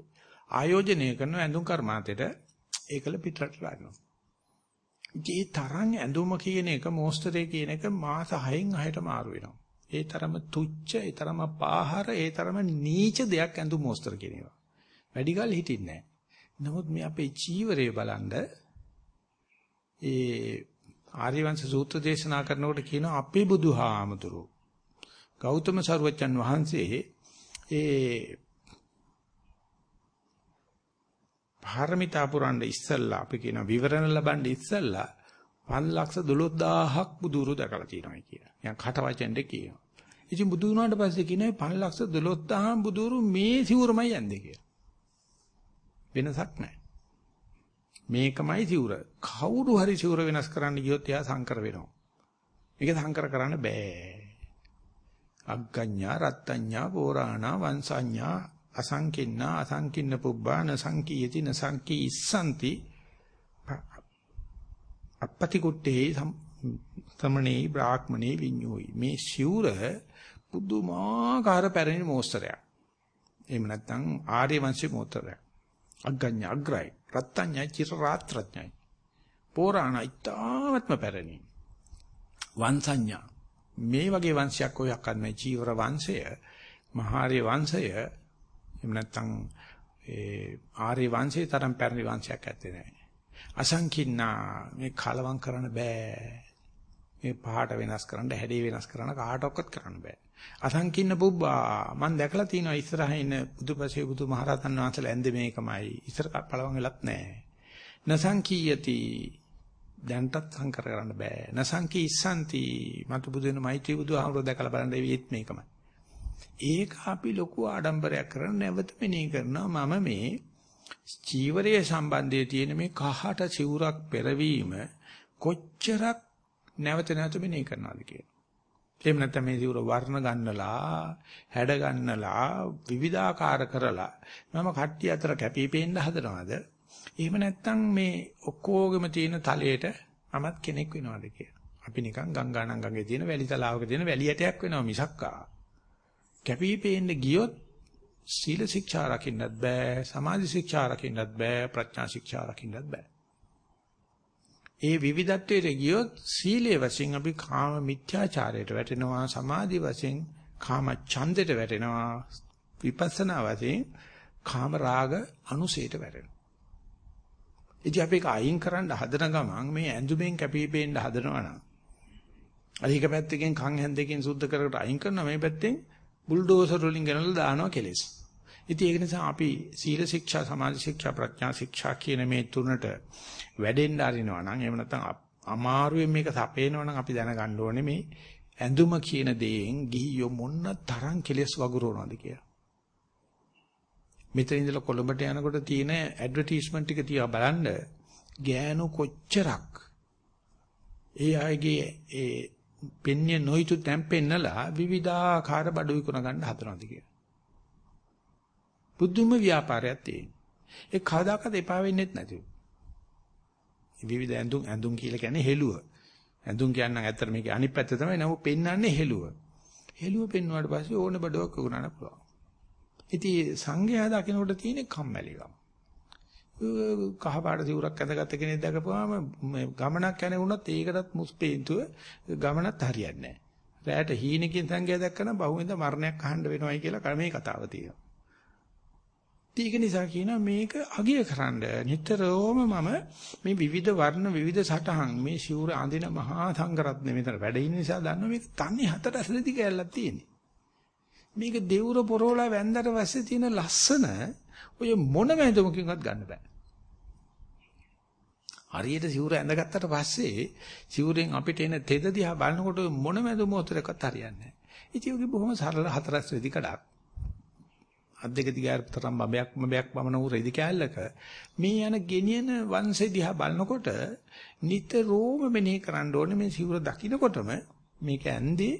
ආයෝජනය කරන ඇඳුම් කර්මාන්තයට ඒකල පිටරට ගන්නවා. ඒ තරම් ඇඳුම කියන එක මොස්තරේ කියන එක මාස 6න් 6ට මාරු වෙනවා. ඒ තරම තුච්ච, ඒ තරම පාහර, ඒ තරම නීච දෙයක් ඇඳුම් මොස්තර කියන ඒවා. වැඩි කල හිටින්නේ නැහැ. නමුත් මේ අපේ චීවරය බලන්න ඒ ආර්යවංශ සූත්‍ර දේශනා කරනකොට කියනවා අපේ බුදුහාමුදුරුවෝ ගෞතම සරුවච්චන් වහන්සේ ඒ පාරමිතා පුරන්න ඉස්සල්ලා අපි කියන විවරණ ලබන්න ඉස්සල්ලා 512000ක් බුදුරු දැකලා තියෙනවා කියලා. නිකන් කට වචෙන් දෙක කියනවා. ඉතින් බුදු වුණාට පස්සේ කියනවා 512000 බුදුරු මේ සිවුරමයි යන්නේ කියලා. වෙනසක් නැහැ. මේකමයි සිවුර. කවුරු හරි සිවුර වෙනස් කරන්න ගියොත් එයා සංකර වෙනවා. මේක සංකර කරන්න බෑ. අග්ගඤ්ඤා රත්ත්‍ඤ්ඤා පෝරාණා වංශඤ්ඤා අසංකින්නා අසංකින්න පුබ්බාන සංකීයති නසංකී ඉස්සන්ති. අපපති කුට්ටේ තමනේ බ්‍රාහ්මනේ විඤ්ඤෝයි. මේ සිවුර පුදුමාකාර පැරණි මෝස්තරයක්. එහෙම නැත්නම් ආර්ය වංශේ මෝස්තරයක්. අග්ගඤ්ඤ අග්‍රයි. රත්ත්‍ඤ්ඤයි චිර රාත්‍රඥයි පෝරාණ ඉතාමත්ම පැරණි. වංශඤ්ඤා. මේ වගේ වංශයක් ඔයක් අන්නේ චීවර වංශය මහාර්ය වංශය එහෙම නැත්නම් ඒ ආර්ය වංශේ තරම් පැරණි වංශයක් ඇත්තේ නැහැ. අසංකින්නා මේ කලවම් කරන්න බෑ. මේ පහට වෙනස් කරන්න හැඩේ වෙනස් කරන්න කාටවත් කරන්න බෑ. අසංකින්න පුබ්බා මම දැකලා තියෙනවා ඉස්සරහින් ඉන්න බුදුපසේ බුදුමහරහතන් වහන්සේලා ඇඳ මේකමයි. ඉස්සර පළවන් වෙලත් නැහැ. නසංකීයති දැන්ටත් සංකර කරන්න බෑ. නසංකී ඉස්සන්ති මතු බුදු වෙන මෛත්‍රී බුදුහාමුදුරුවෝ දැකලා බලන්න ඒත් මේකමයි. ඒක අපි ලොකු ආඩම්බරයක් කරන නැවත මෙනෙහි කරනවා මම මේ චීවරයේ සම්බන්ධයේ තියෙන මේ කහට සිවුරක් පෙරවීම කොච්චරක් නැවත නැවත මෙනෙහි කරනවද කියලා. එහෙම නැත්නම් මේ සිවුර වර්ණ ගන්නලා, හැඩ ගන්නලා, විවිධාකාර කරලා මම කට්ටිය අතර කැපිපෙන්න හදනවද? එහෙම නැත්නම් මේ ඔක්කොගෙම තියෙන තලයට මමත් කෙනෙක් වෙනවද කියලා. අපි නිකන් ගංගානම් ගඟේ තියෙන වැලි තලාවක තියෙන වැලි ඇටයක් වෙනවා මිසක්කා. කැපිපෙන්න ගියොත් සීල ශික්ෂා රකින්නත් බෑ, සමාධි ශික්ෂා රකින්නත් බෑ, ප්‍රඥා ශික්ෂා රකින්නත් බෑ. ඒ විවිධත්වයට ගියොත් සීලයේ වශයෙන් අපි කාම මිත්‍යාචාරයට වැටෙනවා, සමාධි වශයෙන් කාම ඡන්දයට වැටෙනවා, විපස්සනා වශයෙන් කාම රාග අනුසයට වැටෙනවා. ඉතින් අපි ඒක අයින් කරන්න හදන ගමන් මේ ඇඳුමෙන් කැපිපෙන්න හදනවා නම් අධික පැත්තකින් කන් හැන්දකින් සුද්ධ කරකට අයින් කරනවා මේ පැත්තෙන් බුල්ඩෝසර් වලින් ගෙනල්ලා දානවා කෙලෙස්. ඉතින් ඒක නිසා අපි සීල ශික්ෂා, සමාධි ශික්ෂා, ප්‍රඥා ශික්ෂා කියන මේ තුනට වැඩෙන්න අරිනවා නම් එහෙම නැත්නම් අමාරුවෙන් මේක සපේනවා නම් අපි දැනගන්න ඕනේ මේ ඇඳුම කියන දේෙන් ගිහියෝ මොන්න තරම් කෙලෙස් වගුරවනවද කියලා. මෙතන ඉඳලා කොළඹට යනකොට තියෙන ඇඩ්වර්ටයිස්මන්ට් ටික තියා බලන්න ගෑනු කොච්චරක් ඒ අයගේ ඒ පෙන්නේ නොයිතු තැන් පෙන්නලා විවිධාකාර බඩු විකුණ ගන්න හදනවාද කියලා. බුදුම ව්‍යාපාරයක් තියෙන. ඒ කවදාකවත් එපා වෙන්නේ නැතිව. විවිධ ඇඳුම් ඇඳුම් කියලා කියන්නේ හෙළුව. ඇඳුම් කියන්න ඇත්තට මේකේ අනිත් පැත්ත තමයි නමු පෙන්වන්නේ හෙළුව. හෙළුව පෙන්වුවාට පස්සේ ඕන බඩුවක් විකුණන්න පුළුවන්. ඉතින් සංඝයා දකින්නකොට තියෙන කම්මැලිකම. කහ පාට සිවුරක් ඇඳගත්ත කෙනෙක් දැකපුවාම ගමනක් යන්නේ වුණත් ඒකටත් මුස්පේන්තුව ගමනත් හරියන්නේ නැහැ. රැයට හීනකින් සංඝයා දැක්කම බහුවෙන්ද මරණයක් අහන්න වෙනවයි කියලා මේ කතාව තියෙනවා. ඒක නිසා කියනවා මේක අගය කරන්න නිතරම මම මේ විවිධ වර්ණ විවිධ සටහන් මේ ශූර අඳින මහා සංඝරත්න මෙතන වැඩ ඉන්න නිසා දන්නවා මේක තන්නේ හතර ඇසලදි කැලලක් තියෙන්නේ. මේක දෙවුර පොරෝලා වැන්දට පස්සේ තියෙන ලස්සන ඔය මොන වැඳුමකින්වත් ගන්න බෑ. හරියට සිවුර ඇඳගත්තට පස්සේ සිවුරෙන් අපිට එන තෙද දිහා බලනකොට මොන වැඳුම උතරකත් හරියන්නේ නැහැ. ඉතින් ඔගේ බොහොම සරල හතරස් රෙදි කඩක්. අත් දෙක දිගාරතරම් බබයක් බබයක් වමන උ රෙදි කෑල්ලක මේ යන ගෙනියන වංශය දිහා බලනකොට නිතරම මෙනෙහි කරන්න ඕනේ මේ සිවුර දකින්නකොටම මේක ඇන්දේ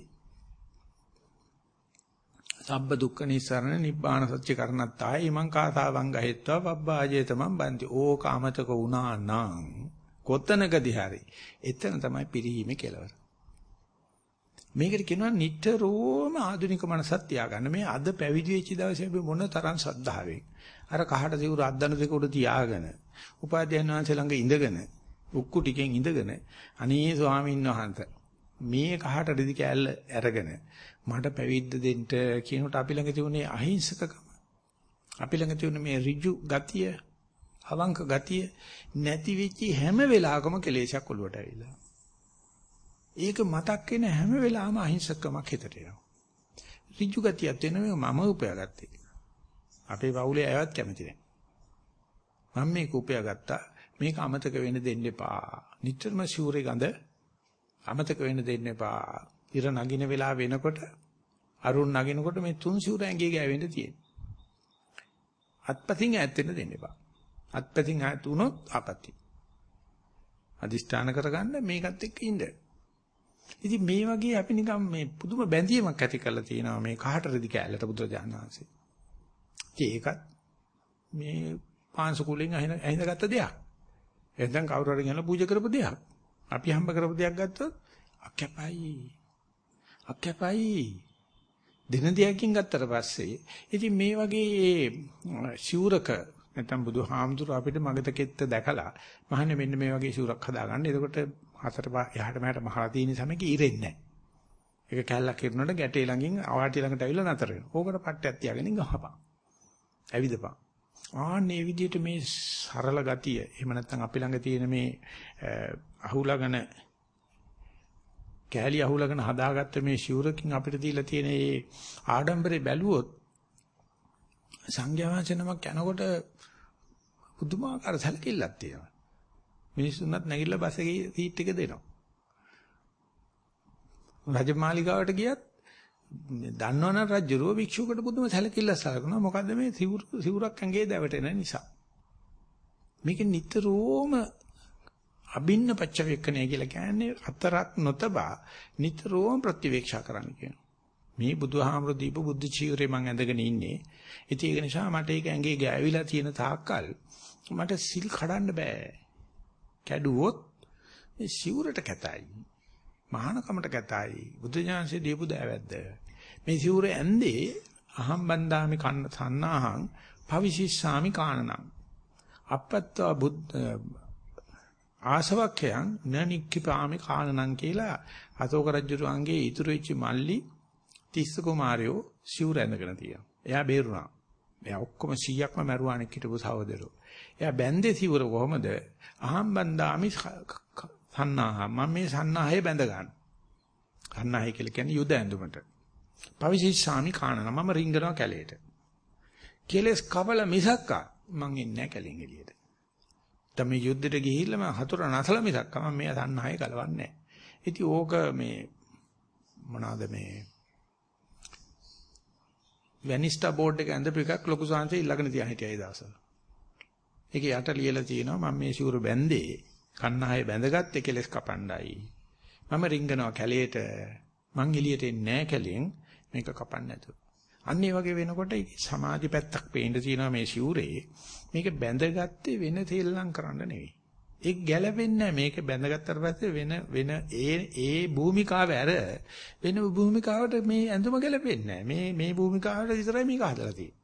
සබ්බ දුක්ඛ නිස්සරණ නිබ්බාන සත්‍ය කරණත්තාය. ඉමං කාතාවං ගහෙත්වා පබ්බාජේ තමන් බන්ති. ඕක අමතක වුණා නම් කොතනකදී හරි එතන තමයි පිරිහීමේ කෙලවර. මේකට කියනවා නිට්ටරෝම ආධුනික මනසක් තියාගන්න. මේ අද පැවිදි වෙච්ච දවසේ අපි මොන තරම් ශ්‍රද්ධාවෙන් අර කහට සිවුර අද්දන දෙක උඩ තියාගෙන උපාධ්‍යයන් වහන්සේ ළඟ ඉඳගෙන උක්කු ටිකෙන් ඉඳගෙන අනේ ස්වාමීන් වහන්සේ මේ කහට රෙදි කෑල්ල අරගෙන මට පැවිද්ද දෙන්න කියනකොට අපි ළඟ තිබුණේ අහිංසකකම. අපි ළඟ තිබුණ මේ ඍජු ගතිය, අවංක ගතිය නැති වෙච්ච හැම වෙලාවකම කෙලෙසක් ඔලුවට ඇවිල්ලා. ඒක මතක් වෙන හැම වෙලාවම අහිංසකකමක් හිතට එනවා. ඍජු ගතියක් වෙන මේ මම උපයාගත්තේ. අපේ පවුලේ අයවත් කැමති නැහැ. මම මේක උපයාගත්තා. මේක අමතක වෙන්න දෙන්න එපා. නිතරම ශූරේ ගඳ අමතක වෙන්න දෙන්න එපා. ඉර නගින වෙලාව වෙනකොට අරුන් නගිනකොට මේ තුන් සිවුර ඇඟේ ගෑවෙන්න තියෙනවා. අත්පතින් ඈත් වෙන්න දෙන්න එපා. අත්පතින් ඈත් වුණොත් ආපත්‍ය. අදිෂ්ඨාන කරගන්න මේකත් එක්ක ඉන්න. ඉතින් මේ වගේ අපි නිකන් මේ පුදුම බැඳීමක් ඇති කරලා තියෙනවා මේ කහටරදි කැලලට බුදුරජාණන් වහන්සේ. ඒකත් මේ පාංශ කුලෙන් අහිඳගත්ත දෙයක්. එතෙන් කවුරු හරි ගිහලා පූජා කරපු දෙයක්. අපි හම්බ කරපු දෙයක් ගත්තොත් අකැපයි. අකැපයි. දින දෙකකින් ගත්තට පස්සේ ඉතින් මේ වගේ ශූරක නැත්නම් බුදුහාමුදුර අපිට මගත කෙත්ත දැකලා මහන්නේ මෙන්න මේ වගේ ශූරක් හදාගන්න. එතකොට හතර එහාට මෙහාට මහලා තියෙන සමයක ඉරෙන්නේ නැහැ. ඒක කැල්ලක් කිරනකොට ගැටේ ළඟින් අවාටි ළඟට ඇවිල්ලා නතර වෙනවා. ඕකට පට්ටයක් තියාගෙන ගහපන්. ඇවිදපන්. ආන්නේ විදිහට මේ සරල ගතිය එහෙම නැත්නම් අපි ළඟ තියෙන මේ අහුලගෙන කෑලි අහුලගෙන හදාගත්ත මේ ශූරකින් අපිට දීලා තියෙන මේ ආඩම්බරේ බැලුවොත් සංඝයා වහන්සේ නමක් යනකොට පුදුමාකාර සැලකිල්ලක් තියෙනවා. මිනිස්සුන්වත් නැගිටලා බස් එකේ සීට් එක දෙනවා. රජමාලිගාවට ගියත් දන්නවනම් රජුරෝ භික්ෂුවකට බුදුම සැලකිල්ල සලකනවා මොකද්ද මේ සිවුරක් ඇඟේ දැවටෙන නිසා මේක නිතරම අබින්න පච්චවේක්කණය කියලා කියන්නේ අතරක් නොතබා නිතරම ප්‍රතිවේක්ෂා කරන්න කියනවා මේ බුදුහාමර දීප බුද්ධ චීවරේ මම ඇඳගෙන ඉන්නේ. ඉතින් ඒක නිසා මට ඒක ඇඟේ ගෑවිලා තියෙන තාක්කල් මට සිල් කඩන්න බෑ. කැඩුවොත් මේ සිවුරට කැතයි. මහානකමට කැතයි. බුද්ධ ඥානසේ දීපු දෑවැද්ද. මේ සිවුර ඇඳේ අහම් බන්දාමි කන්න සන්නාහං පවිසිස්සාමි කානනං. අපත්ත බුද්ධ ආසවක්ඛයන් නනික්ඛිපාමි කානනං කියලා අතෝක රජුගේ ඉතුරු වෙච්ච මල්ලි තිස්ස කුමාරයෝ සිවුර ඇඳගෙන තියෙනවා. එයා බේරුණා. එයා ඔක්කොම 100ක්ම මරුවාණෙක් හිටපු සහෝදරෝ. එයා බැන්දේ සිවුර කොහමද? අහම් බන්දාමි සන්නාහ මම මේ සන්නාහය බැඳ ගන්න. සන්නාහය කියලා කියන්නේ යුද ඇඳුමට. පවිසිස්සාමි කානන මම රිංගනවා කැලේට. කෙලස් කවල මිසක්කා මං ඉන්නේ නැහැ කැලෙන් එළියට. තමයි යුද්ධෙට ගිහිල්ලා මම හතුර නැසල මිසක්කා මම මේ සන්නාහය කලවන්නේ නැහැ. ඉතින් ඕක මේ මොනවාද මේ වැනිස්ටා බෝඩ් එක ඇඳපු එකක් ලොකු සංහසේ ඊළඟන තියා හිටියයි දවසල. ඒකේ යට ලියලා තියෙනවා මම මේ ශූර බැන්දේ කන්නහය බැඳගත්තේ කෙලස් කපණ්ඩායි. මම රිංගනවා කැලේට මං එළියට එන්නේ නැහැ කැලෙන් මේක කපන්න නැතුව. අන්න ඒ වගේ වෙනකොට සමාධි පැත්තක් පේන්න තියෙනවා මේ ශූරේ. මේක බැඳගත්තේ වෙන තෙල්ලම් කරන්න නෙවෙයි. ඒක ගැළපෙන්නේ මේක බැඳගත්තට පස්සේ වෙන වෙන ඒ ඒ භූමිකාව ඇර වෙන භූමිකාවට මේ ඇඳුම ගැළපෙන්නේ මේ මේ භූමිකාවට විතරයි මේක හදලා තියෙන්නේ.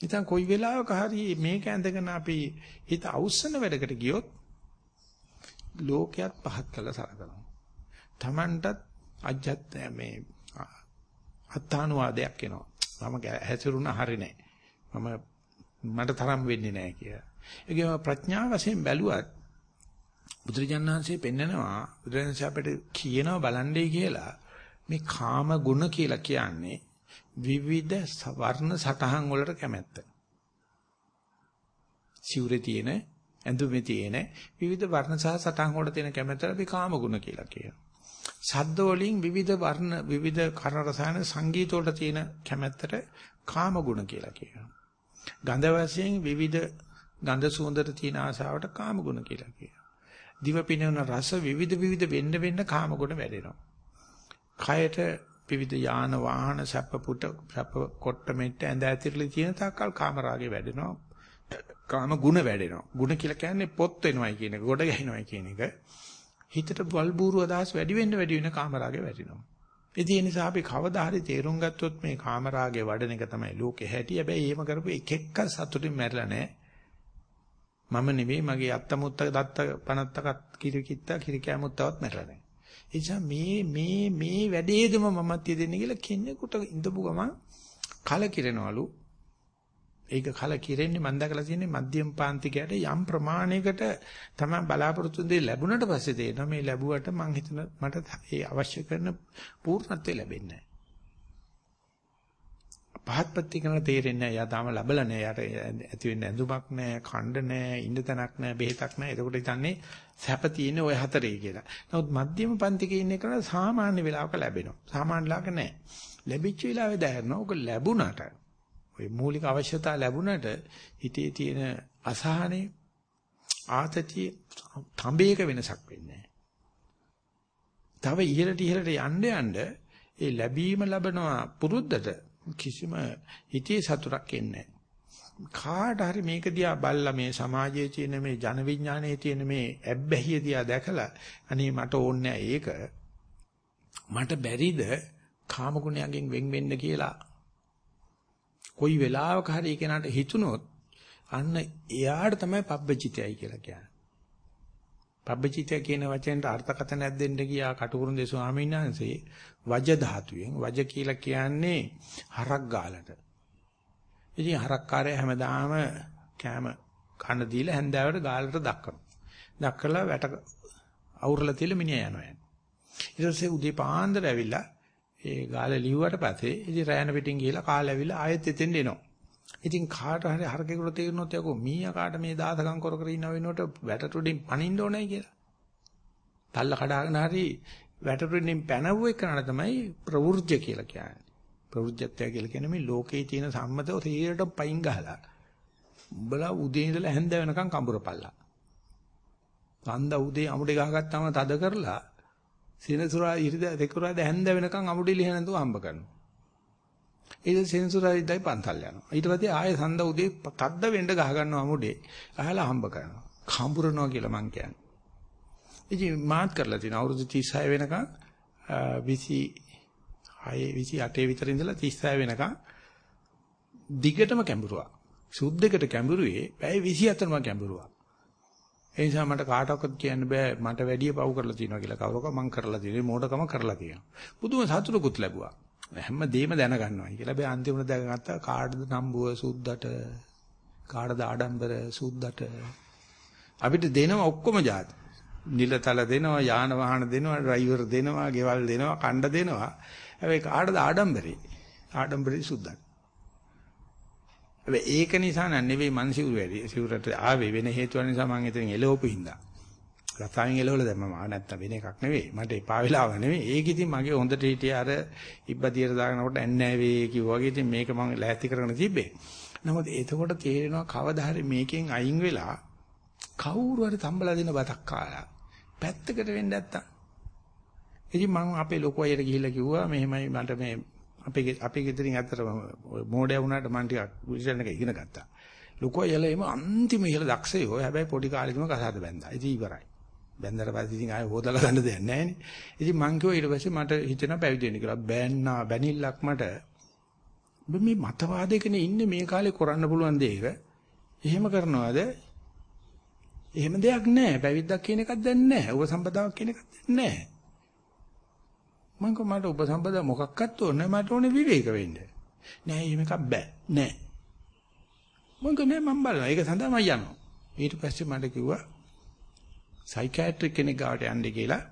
ඉතින් කොයි වෙලාවක හරි මේක ඇඳගෙන අපි හිත අවුස්සන වැඩකට ගියොත් ලෝකයක් පහත් කළ සලකනවා. Tamanටත් අජ්ජත් මේ අත්තානුවාදයක් එනවා. මම හැසිරුණා හරි නෑ. මම මට තරම් වෙන්නේ නෑ කියලා. ඒකම ප්‍රඥාව වශයෙන් බැලුවත් බුදුරජාණන්සේ පෙන්නනවා බුදුරජාණන්සේ අපිට කියනවා බලන්නේ කියලා මේ කාම ගුණ කියලා කියන්නේ විවිධ වර්ණ සටහන් වලට කැමැත්ත. සිවුරේ තියෙන ඇඳුමේ තියෙන විවිධ වර්ණ සහ සටහන් වලට තියෙන කැමැත්ත අපි කාම ගුණ කියලා කියනවා. ශබ්ද වලින් විවිධ වර්ණ විවිධ කර්ණ රසායන සංගීත වලට තියෙන කැමැත්තට කාම ගුණ කියලා කියනවා. ගන්ධ වශයෙන් විවිධ ගන්ධ සුවඳට තියෙන ආසාවට කාම ගුණ කියලා කියනවා. දිව පිනවන රස විවිධ විවිධ වෙන්න වෙන්න කාම ගුණ වැඩෙනවා. කයට විවිධ යාන වාහන සැප පුට සැප කොට්ට මෙට්ට ඇඳ ඇතිරලි තියෙන තාක්කල් කාම රාගේ වැඩෙනවා. කාම ගුණ වැඩෙනවා. ගුණ කියලා කියන්නේ පොත් වෙනවයි කියන එක, ගොඩ ගැහිනවයි කියන එක. හිතට බල්බూరు අදහස් වැඩි වෙන්න වැඩි වෙන කාම රාගේ වැඩෙනවා. ඉතින් ඒ නිසා අපි කවදා හරි තේරුම් ගත්තොත් මේ කාම රාගේ වඩන එක තමයි ලෝකේ හැටි. හැබැයි එහෙම කරපු එක එක්ක සතුටින් මැරෙලා නැහැ. මම නෙවෙයි මගේ අත්තමුත්ත දත්ත පනත්තකත් කිරිකිත්ත කිරිකෑමුත්තවත් මැරලා නැහැ. ඒ නිසා මේ මේ මේ වැඩේදම මමත් දෙන්නේ කියලා කෙනෙකුට ඉඳපු ගමන් කලකිරෙනවලු. ඒක කලකිරෙන්නේ මම දැකලා තියෙන්නේ මධ්‍යම පාන්තිකයට යම් ප්‍රමාණයකට තමයි බලාපොරොත්තු දෙය ලැබුණට පස්සේ තේරෙනවා මේ ලැබුවට මං හිතන මට ඒ අවශ්‍ය කරන පූර්ණත්වය ලැබෙන්නේ නැහැ. පහත්පත්ති කරන තේරෙන්නේ නැහැ. යා තාම ලැබලා නැහැ. යාට ඇති වෙන්න ඇඳුමක් නැහැ, ඛණ්ඩ නැහැ, ඉන්න තැනක් නැහැ, බෙහෙතක් නැහැ. එතකොට හිතන්නේ සැප තියෙන්නේ ওই හතරේ කියලා. නමුත් මධ්‍යම පන්තිකේ ඉන්න කෙනා සාමාන්‍ය වෙලාවක ලැබෙනවා. සාමාන්‍ය ලාක නැහැ. ලැබිච්ච වෙලාවේ දැනනවා. ඔක ලැබුණාට ওই මූලික අවශ්‍යතා ලැබුණාට හිතේ තියෙන අසහනේ ආතතිය තඹේක වෙනසක් වෙන්නේ තව ඉහළට ඉහළට යන්න යන්න ඒ ලැබීම ලබනවා පුරුද්දට කිසිම හිතේ සතුටක් එන්නේ කාට හරි මේක දිහා බල්ලා මේ සමාජයේ තියෙන මේ ජන විඥානයේ තියෙන මේ ඇබ්බැහිය දිහා දැකලා අනේ මට ඕනේ ඒක. මට බැරිද කාම ගුණයෙන් වෙන් වෙන්න කියලා කොයි වෙලාවක හරි කෙනාට හිතුනොත් අන්න එයාට තමයි පබ්බචිතයයි කියලා කියන්නේ පබ්බචිතය කියන වචෙන්ට අර්ථකථනයක් දෙන්න ගියා කටුකුරුන්දේ ස්වාමීන් වහන්සේ වජ ධාතුවෙන් වජ කියලා කියන්නේ හරක් ගාලට. ඉතින් හරක්කාරය හැමදාම කෑම කන දීලා හැන්දෑවට ගාලට දක්කනවා. දක්කලා වැට අවුරලා තියලා මිනිහා යනවා. ඊට පස්සේ උදේ පාන්දර ඇවිල්ලා ඒ ගාල ලිව්වට පස්සේ ඉතින් රෑන පිටින් ගිහලා කාලේ ඇවිල්ලා ආයෙත් එතෙන්ට එනවා. ඉතින් කාට හරි හරකෙකුට තේරුනොත් යකෝ මීයා කාට මේ දාසකම් කර කර ඉන්න වෙනකොට වැටටුඩින් පනින්න ඕනේ කියලා. තල්ල කඩාගෙන හරි වැටපිටින් පැනවුව එකනට තමයි ප්‍රවෘජ්‍ය කියලා කියන්නේ. ප්‍රවෘජ්‍යත්වය කියලා කියන්නේ මේ ලෝකේ තියෙන සම්මතව තීරයට පයින් ගහලා. උඹලා උදේ ඉඳලා හැන්ද වෙනකන් කඹරපල්ලා. සඳ උදේ අමුඩේ ගහගත්තාම තද කරලා සෙනසුරා ඉරිද දෙකුරාද හැන්ද වෙනකන් අමුඩේ ලිහ නැතුව හම්බ කරනවා. ඊට සෙනසුරා ඉදයි පන්තල් යනවා. ඊට පස්සේ ආයෙ සඳ උදේ තද්ද වෙන්න ගහ ගන්නවා අමුඩේ. අහලා හම්බ කරනවා. කඹරනවා කියලා මං කියන්නේ. ඉතින් මාත් කරලා තියෙනවා අවුරුදු 36 වෙනකන් 26 28 විතර ඉඳලා 36 වෙනකන් දිගටම කැඹරුවා. සුද්දෙකට කැඹරුවේ පැය 24ම කැඹරුවා. ඒ නිසා මට කාටවත් කියන්න බෑ මට වැඩිය පව් කරලා තියෙනවා කියලා කවුරක මං කරලා තියෙන්නේ මෝඩකම කරලා තියෙනවා. පුදුම සතුටකුත් ලැබුවා. හැම දෙයක්ම දැනගන්නවායි කියලා. බෑ අන්තිමට දැනගත්තා කාටද නම්බුව සුද්දට කාටද ආඩම්බර සුද්දට අපිට දෙනවා ඔක්කොම જાති. නිලතල දෙනවා යාන වාහන දෙනවා ඩ්‍රයිවර් දෙනවා ගෙවල් දෙනවා කණ්ඩ දෙනවා. හැබැයි කාටද ආඩම්බරේ? ආඩම්බරේ සුද්දට. හැබැයි ඒක නිසා නෑ නෙවෙයි මං සිවුර වැඩි. සිවුරට ආවේ වෙන හේතුවක් නිසා මං එතනින් එලවපු හින්දා. රසායන එලවල දැම්මම ආ නැත්තම් වෙන එකක් නෙවෙයි. මට එපා වෙලාව නෙවෙයි. ඒක ඉතින් මගේ හොඳට හිටියේ අර ඉබ්බදියට දානකොට ඇන්නේ වේ කිව්වා වගේ ඉතින් මේක මං ලෑස්ති කරගෙන තිබ්බේ. නමුත් එතකොට තේරෙනවා කවදා හරි මේකෙන් අයින් වෙලා කවුරු හරි තම්බලා දෙන බතක් කාලා පැත්තකට වෙන්න නැත්තම්. ඉතින් මම අපේ ලොකු අයියට ගිහිල්ලා කිව්වා මෙහෙමයි මට මේ අපේ අපේ ගෙදරින් ඇත්තටම මෝඩය වුණාට මම ටිකක් විෂන් එක ඉගෙන ගත්තා. ලොකු අයලා එම අන්තිම ඉහළ දක්ෂයෝ. හැබැයි පොඩි කාලෙදිම කසාද බැන්දා. ඉතින් ඉවරයි. බැන්දට පස්සේ ඉතින් ආයෙ හොදලා ගන්න දෙයක් නැහැ නේ. ඉතින් මං කිව්වා ඊට පස්සේ මට හිතෙනවා පැවිදි වෙන්න කියලා. බෑන්නා බැනිල්ලක් මට මේ මතවාදයකනේ ඉන්නේ මේ කාලේ කරන්න පුළුවන් දෙයක. එහෙම කරනවාද? එහෙම දෙයක් නැහැ. පැවිද්දක් කියන එකක් දැන් නැහැ. ඔබ සම්පදාවක් කියන එකක් දැන් නැහැ. මම කව මට උපසම්පදා මොකක්වත් ඕනේ මට ඕනේ විවේක වෙන්න. නෑ එහෙම එකක් බෑ. නෑ. මම කව නෑ මම බලනවා. ඒක සඳහා මම යනවා. ඊට පස්සේ මට කිව්වා සයිකියාට්‍රික් කෙනෙක් ගාවට යන්න කියලා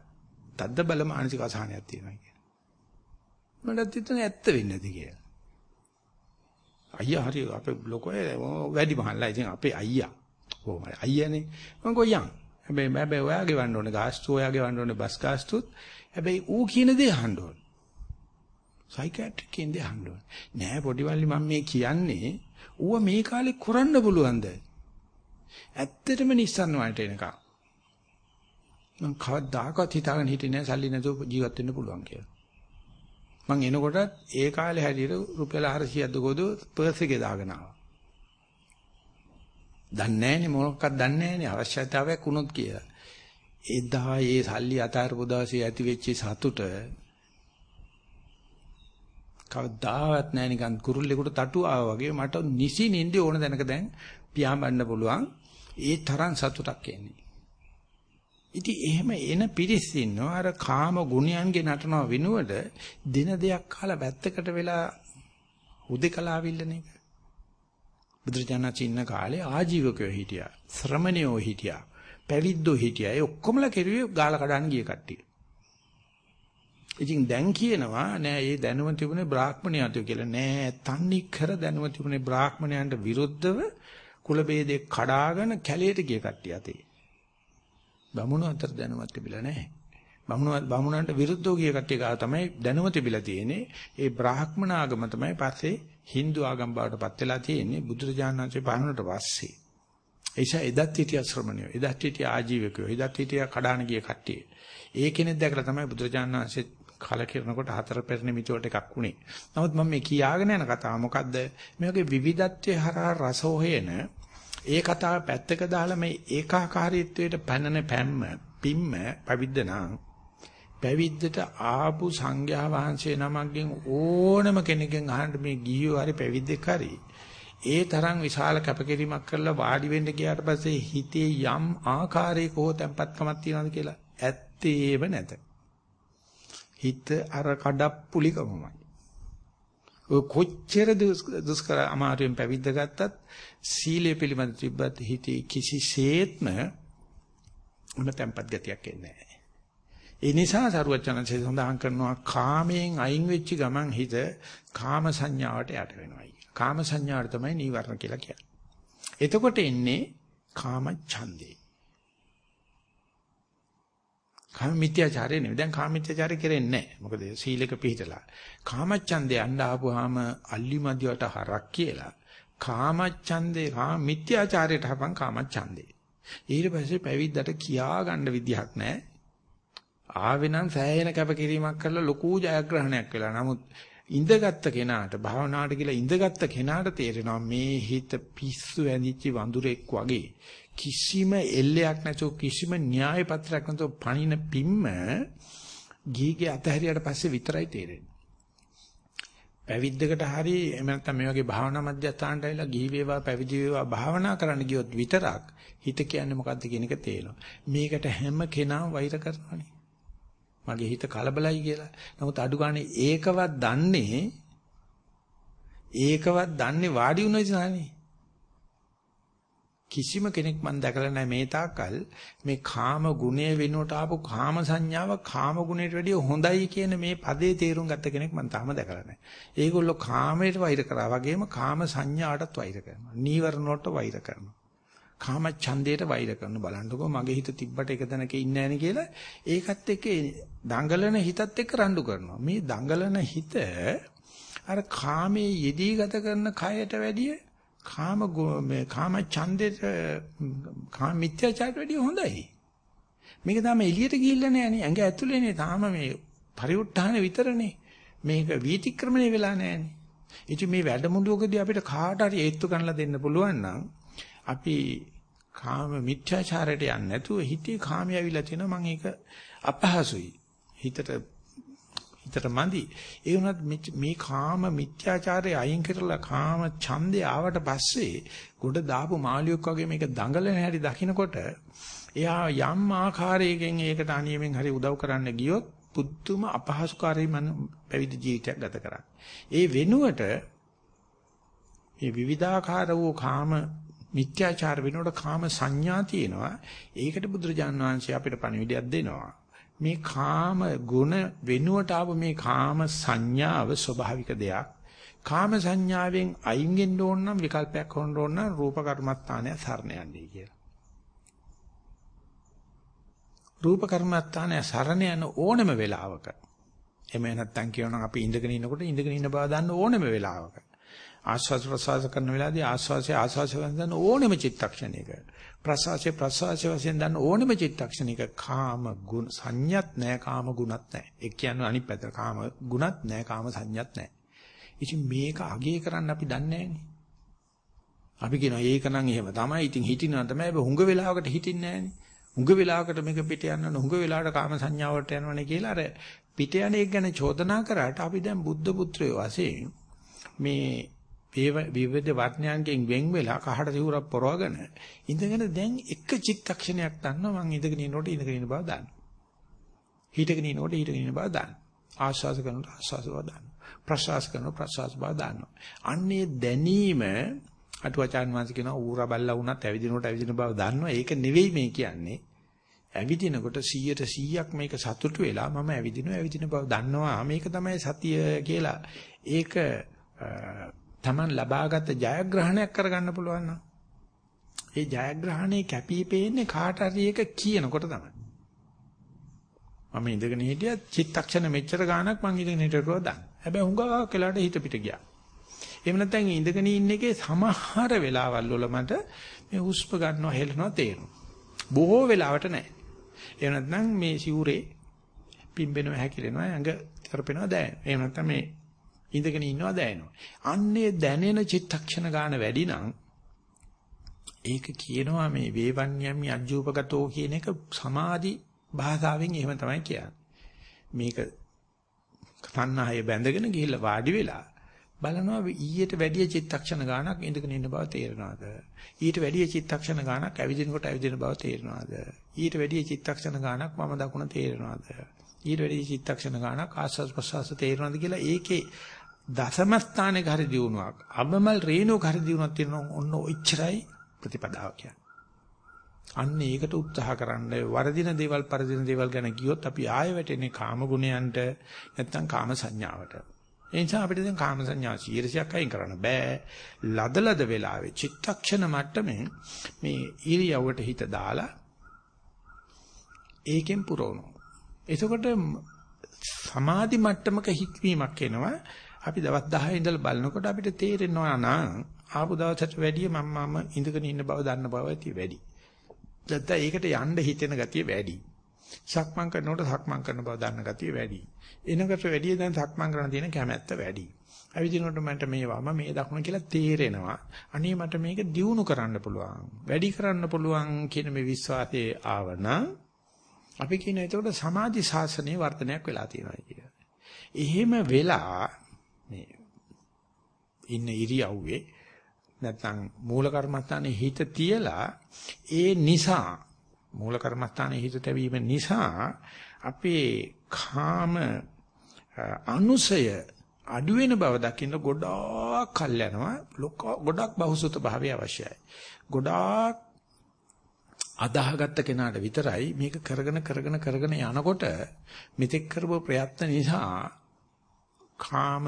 තද්ද බල මානසික අසහනයක් තියෙනවා කියලා. මටත් හිතෙන්නේ ඇත්ත වෙන්නේ නැති කියලා. අයියා හරි අපේ ලොකෝ වැඩි මහල්ලා ඉතින් අපේ අයියා. කොහොමද අයියානේ මම කොයන්. හැබැයි හැබැයි ඔයාගේ වන්න ඕනේ ගාස්තු ඔයාගේ වන්න ඕනේ බස් ගාස්තුත් හැබැයි ඌ කියන දේ අහන්න ඕන. සයිකියාට්‍රික් කියන දේ අහන්න ඕන. නෑ පොඩිවල්ලි මම මේ කියන්නේ ඌව මේ කාලේ කරන්න පුළුවන්ද? ඇත්තටම නිස්සන්න වලට එනකම්. මම කවදාකවත් හිතාගෙන හිටියේ නෑ සල්ලි නැතුව ජීවත් වෙන්න පුළුවන් කියලා. මං එනකොටත් ඒ කාලේ හැටියට රුපියල් 400ක් දකෝද පර්ස් එකේ දාගෙන ආවා. දන්නේ නෑනේ මොනක්වත් දන්නේ නෑනේ අවශ්‍යතාවයක් වුණොත් කියලා. එදා ඒ සල්ලි අතාරපු දවසේ ඇති වෙච්ච සතුට කවදාවත් නැහැ නිකන් කුරුල්ලෙකුට තටු ආවා වගේ මට නිසි නිින්දේ ඕන දැනක දැන් පියාඹන්න පුළුවන් ඒ තරම් සතුටක් එන්නේ. ඉතින් එහෙම එන පිරිස් ඉන්නවා අර කාම ගුණයන්ගේ නටනව වෙනුවට දින දෙයක් කාලා වැත්තකට වෙලා උදේකලාවිල්ලන එක. බුදුරජාණන් චින්න කාලේ ආජීවකයෝ හිටියා ශ්‍රමණයෝ හිටියා පැවිද්දෝ හිටියා. ඒ ඔක්කොමලා කෙරුවේ ගාල කඩන්න ගිය කට්ටිය. ඉතින් දැන් කියනවා නෑ මේ දැනුම තිබුණේ බ්‍රාහ්මණයාට කියලා. නෑ තන්නේ කර දැනුම තිබුණේ බ්‍රාහ්මණයන්ට විරුද්ධව කුල ભેදේ කඩාගෙන කැලේට ගිය කට්ටිය අතේ. බමුණු අතර දැනුමක් තිබිලා නැහැ. බමුණු බමුණන්ට විරුද්ධව ගිය කට්ටිය ගාව තමයි දැනුම තිබිලා තියෙන්නේ. ඒ බ්‍රාහ්මණ ආගම තමයි පස්සේ Hindu ආගම් බවට පත් වෙලා තියෙන්නේ බුදුරජාණන් වහන්සේ පහනට පස්සේ. ඒසා එදත් හිටිය ශ්‍රමණයෝ එදත් හිටිය ආජීවකයෝ එදත් හිටිය කඩාන ගිය කට්ටිය. ඒ කෙනෙක් දැකලා තමයි බුදුරජාණන් වහන්සේ කලකිරනකොට හතර පෙරණ මිතුවට එකක් උනේ. නමුත් මම මේ කියාගෙන යන කතාව මොකද්ද? මේ වගේ විවිධත්වයේ හරහා රස හොයන ඒ කතාව පැත්තක දාලා මේ ඒකාකාරීත්වයට පැනන පැම්ම පිම්ම පවිද්දනම් පැවිද්දට ආපු සංඝයා වහන්සේ නමක්ගෙන් ඕනම කෙනෙක්ගෙන් අහන්න මේ ගියෝ හරි පැවිද්දෙක් හරි ඒ තරම් විශාල කැපකිරීමක් කරලා වාඩි වෙන්න ගියාට පස්සේ හිතේ යම් ආකාරයක හෝ තැම්පත්කමක් තියනවද කියලා ඇත්තේම නැත. හිත අර කඩප්පුලිකමයි. ඔය කොච්චර දුෂ්කර අමාරුවෙන් පැවිද්ද ගත්තත් සීලය පිළිබඳ තිබ්බත් හිතේ කිසිසේත්ම උන තැම්පත් ගතියක් එන්නේ නැහැ. ඒ නිසා සරුවචනන්සේ සඳහන් කරනවා කාමයෙන් අයින් වෙච්ච ගමන් හිත කාම සංඥාවට යට වෙනවා. කාම සංඥාවට තමයි නීවරණ කියලා කියන්නේ. එතකොට එන්නේ කාම ඡන්දේ. කාම මිත්‍යාචාරය නෙවෙයි. දැන් කාම මිත්‍යාචාරය කරෙන්නේ නැහැ. මොකද සීලක පිළිහිටලා. කාමච්ඡන්දේ යන්න ආපුවාම අල්ලිමදියට හරක් කියලා. කාමච්ඡන්දේ කාම මිත්‍යාචාරයට හපන් කාමච්ඡන්දේ. ඊට පස්සේ පැවිද්දට කියා ගන්න විදිහක් නැහැ. ආවේ නම් සෑහෙන කැපකිරීමක් කරලා ලොකු ජයග්‍රහණයක් වෙලා. නමුත් ඉඳගත්ත කෙනාට භාවනාවට කියලා ඉඳගත්ත කෙනාට තේරෙනවා මේ හිත පිස්සු ඇඳිච්ච වඳුරෙක් වගේ කිසිම එල්ලයක් නැතුව කිසිම න්‍යාය පත්‍රයක් නැතුව පණින පිම්ම ගීගේ අතහැරියට පස්සේ විතරයි තේරෙන්නේ. පැවිද්දකට හරි එහෙම නැත්නම් මේ වගේ භාවනා මධ්‍යස්ථානට ඇවිල්ලා ගිහි වේවා පැවිදි වේවා භාවනා කරන්න ගියොත් විතරක් හිත කියන්නේ මොකද්ද කියන එක තේරෙනවා. මේකට හැම කෙනාම වෛර කරනවානේ. මගේ හිත කලබලයි කියලා. නමුත් අඩු ගානේ ඒකවත් දන්නේ ඒකවත් දන්නේ වාඩි වුණා ඉස්සරහනේ. කිසිම කෙනෙක් මම දැකලා නැහැ මේ තාක්කල් මේ කාම ගුණය වෙනුවට ආපු කාම සංඥාව කාම ගුණයට වැඩිය හොඳයි කියන මේ පදේ තේරුම් ගත්ත කෙනෙක් මම තාම දැකලා නැහැ. ඒගොල්ලෝ කාමයට වෛර කරා වගේම කාම සංඥාටත් වෛර කරනවා. නීවරණ වලට වෛර කරනවා. කාම ඡන්දයට වෛර කරන බලන්නකෝ මගේ හිත තිබ්බට එක තැනක ඉන්නේ නැණ කියලා. ඒකත් එක්ක දඟලන හිතත් එක්ක රණ්ඩු කරනවා. මේ දඟලන හිත අර කාමයේ යෙදී ගත කරන කයට වැඩිය කාම මේ කාම ඡන්දයට කාම මිත්‍යාචාරයට වැඩිය හොඳයි. මේක තමයි එළියට ගිහිල්ලා නැණි ඇඟ ඇතුලේනේ තාම මේ පරිඋත්ථාන විතරනේ. මේක වීතික්‍රමණය වෙලා නැණි ඉතින් මේ වැඩමුළුවකදී අපිට කාට හරි ඒත්තු ගන්නලා දෙන්න පුළුවන් නම් අපි කාම මිත්‍යාචාරයට යන්නේ නැතුව හිතේ කාමයේ ඇවිල්ලා තිනවා මම ඒක අපහසුයි. හිතට හිතට මදි. ඒ වුණත් මේ කාම මිත්‍යාචාරය අයින් කරලා කාම ඡන්දේ ආවට පස්සේ ගොඩ දාපු මාළියෙක් වගේ මේක දඟලන හැටි දකිනකොට එයා යම් ආකාරයකින් ඒකට අනියමෙන් හරි උදව් කරන්න ගියොත් පුදුම අපහසුකාරී මන පැවිදි ජීවිතයක් ගත කරා. ඒ වෙනුවට මේ විවිධාකාර වූ කාම මිත්‍යාචාර වෙනකොට කාම සංඥා තියෙනවා. ඒකට බුදුරජාන් වහන්සේ අපිට පණිවිඩයක් දෙනවා. මේ කාම ගුණ වෙනුවට ආව මේ කාම සංඥාව ස්වභාවික දෙයක්. කාම සංඥාවෙන් අයින් වෙන්න ඕන නම් විකල්පයක් හොන්න ඕන නම් රූප කර්මස්ථානය සරණ යන්නේ කියලා. රූප කර්මස්ථානය සරණ යන ඕනම වෙලාවක එහෙම නැත්නම් කියනවා අපි ඉඳගෙන ඉන්නකොට ඉඳගෙන ඉන්න බව දන්න ඕනම වෙලාවක ආස්වාද ප්‍රසවාස කරන වෙලාවේදී ආස්වාසය ආස්වාසය වන්දන ඕනෙම චිත්තක්ෂණයක. ප්‍රසවාසය ප්‍රසවාසය වශයෙන් දන්න ඕනෙම චිත්තක්ෂණයක කාම ගුණ සංඥත් නැහැ කාම ගුණත් නැහැ. ඒ කියන්නේ අනිත් පැත්ත කාම ගුණත් නැහැ කාම සංඥත් නැහැ. ඉතින් මේක අගේ කරන්න අපි දන්නේ අපි කියනවා ඒක නම් එහෙම තමයි. ඉතින් හිටිනවා තමයි. හුඟ වෙලාවකට හිටින්නේ නැහනේ. හුඟ වෙලාවකට මේක පිට යන්න හුඟ වෙලාවට කාම සංඥාවට යනවනේ කියලා අර පිට යන එක ගැන චෝදනා කරාට අපි දැන් බුද්ධ පුත්‍රයෝ වශයෙන් මේ විවිධ වර්ණයන්ගෙන් වෙන් වෙලා කහට සිවුරක් පොරවගෙන ඉඳගෙන දැන් එක චිත්තක්ෂණයක් ගන්නවා මං ඉඳගෙන ඉන්නකොට ඉඳගෙන ඉන්න බව දන්නවා. හිටගෙන ඉන්නකොට හිටගෙන ඉන්න බව දන්නවා. ආශ්වාස කරනකොට ආශ්වාස බව දන්නවා. ප්‍රශ්වාස කරනකොට ප්‍රශ්වාස බව දන්නවා. අන්නේ දැනීම අටුවචාන් වහන්සේ කියනවා ඌරා බල්ලා වුණත් ඇවිදිනකොට ඇවිදින බව දන්නවා. ඒක නෙවෙයි මේ කියන්නේ. ඇවිදිනකොට 100ට 100ක් මේක සතුටු වෙලා මම ඇවිදිනවා ඇවිදින බව දන්නවා. මේක තමයි සතිය කියලා. ඒක Taman ලබාගත් ජයග්‍රහණයක් කරගන්න පුළුවන් නම් ඒ ජයග්‍රහණේ කැපී පෙනෙන්නේ කාට හරි එක කියනකොට තමයි. මම ඉඳගෙන හිටියත් චිත්තක්ෂණ මෙච්චර ගාණක් මං ඉඳගෙන හිටරුවා දාන්න. හැබැයි හුඟා වෙලාට හිත පිට ගියා. එහෙම නැත්නම් ඉඳගෙන ඉන්න එකේ සමහර වෙලාවල් වල මට මේ හුස්ම ගන්නවා හෙලනවා තේරෙනවා. බොහෝ වෙලාවට නැහැ. එහෙම නැත්නම් මේ සිවුරේ පිම්බෙනවා හැකිලෙනවා ඇඟ කරපෙනවා දැනෙනවා. එහෙම නැත්නම් මේ ඉඳගෙන ඉන්නවා දැනෙනවා. අන්නේ දැනෙන චිත්තක්ෂණ ගන්න වැඩි නම් ඒක කියනවා මේ වේවන්‍යම්ි අජූපගතෝ කියන එක සමාධි භාෂාවෙන් එහෙම තමයි කියන්නේ. මේක තණ්හාය බැඳගෙන ගිහිල්ලා වාඩි වෙලා බලනවා ඊට වැඩිය චිත්තක්ෂණ ගානක් ඉඳගෙන ඉන්න බව තේරෙනවද? ඊට වැඩිය චිත්තක්ෂණ ගානක් ඇවිදිනකොට ඇවිදින බව තේරෙනවද? ඊට වැඩිය චිත්තක්ෂණ ගානක් වම දකුණ තේරෙනවද? ඊට වැඩිය චිත්තක්ෂණ ගානක් ආස්වාස් ප්‍රසවාස තේරෙනවද කියලා ඒකේ දසම ස්ථානයක හරි දිනුවක් අබමල් රේණුවක හරි දිනුවක් තියෙනවා ඔන්න ඔච්චරයි ප්‍රතිපදාව කියන්නේ. අන්න ඒකට උත්සාහ කරන්න වරදින දේවල් පරදින දේවල් ගැන කියොත් අපි ආයෙ වැටෙන්නේ කාම ගුණයන්ට නැත්නම් කාම සංඥාවට. ඒ නිසා අපිට දැන් කාම සංඥා 100ක් අයින් කරන්න බෑ. ලදලද වෙලාවේ චිත්තක්ෂණ මට්ටමේ මේ ඉරියව්වට හිත දාලා ඒකෙන් පුරවනවා. එතකොට සමාධි මට්ටමක හික්වීමක් එනවා. අපි දවස් 10 ඉඳලා බලනකොට අපිට තේරෙනවා නම් ආපු දවසට වැඩිය මම මම ඉඳගෙන ඉන්න බව දන්න බව ඇති වැඩි. නැත්නම් ඒකට යන්න හිතෙන ගතිය වැඩි. සක්මන් කරනකොට සක්මන් කරන බව දන්න ගතිය වැඩි. එනකට වැඩිය දැන් සක්මන් කරන තියෙන කැමැත්ත වැඩි. අවිදිනකොට මට මේ වම මේ දකුණ කියලා තේරෙනවා. අනේ මට මේක දියුණු කරන්න පුළුවන්. වැඩි කරන්න පුළුවන් කියන මේ විශ්වාසයේ ආවනම් අපි කියන එතකොට සමාධි ශාසනයේ වර්ධනයක් වෙලා තියෙනවා කියලා. එහෙම වෙලා මේ ඉන්න ඉරියව්වේ නැත්නම් මූල කර්මස්ථානයේ හිත තියලා ඒ නිසා මූල කර්මස්ථානයේ හිත තැවීම නිසා අපේ කාම අනුසය අඩු වෙන බව දකින්න ගොඩාක් කල් යනවා. ගොඩක් බහුසුත භාවය අවශ්‍යයි. ගොඩාක් අදාහගත්ත කෙනාට විතරයි මේක කරගෙන කරගෙන කරගෙන යනකොට මෙතෙක් කරපු ප්‍රයත්න නිසා කාම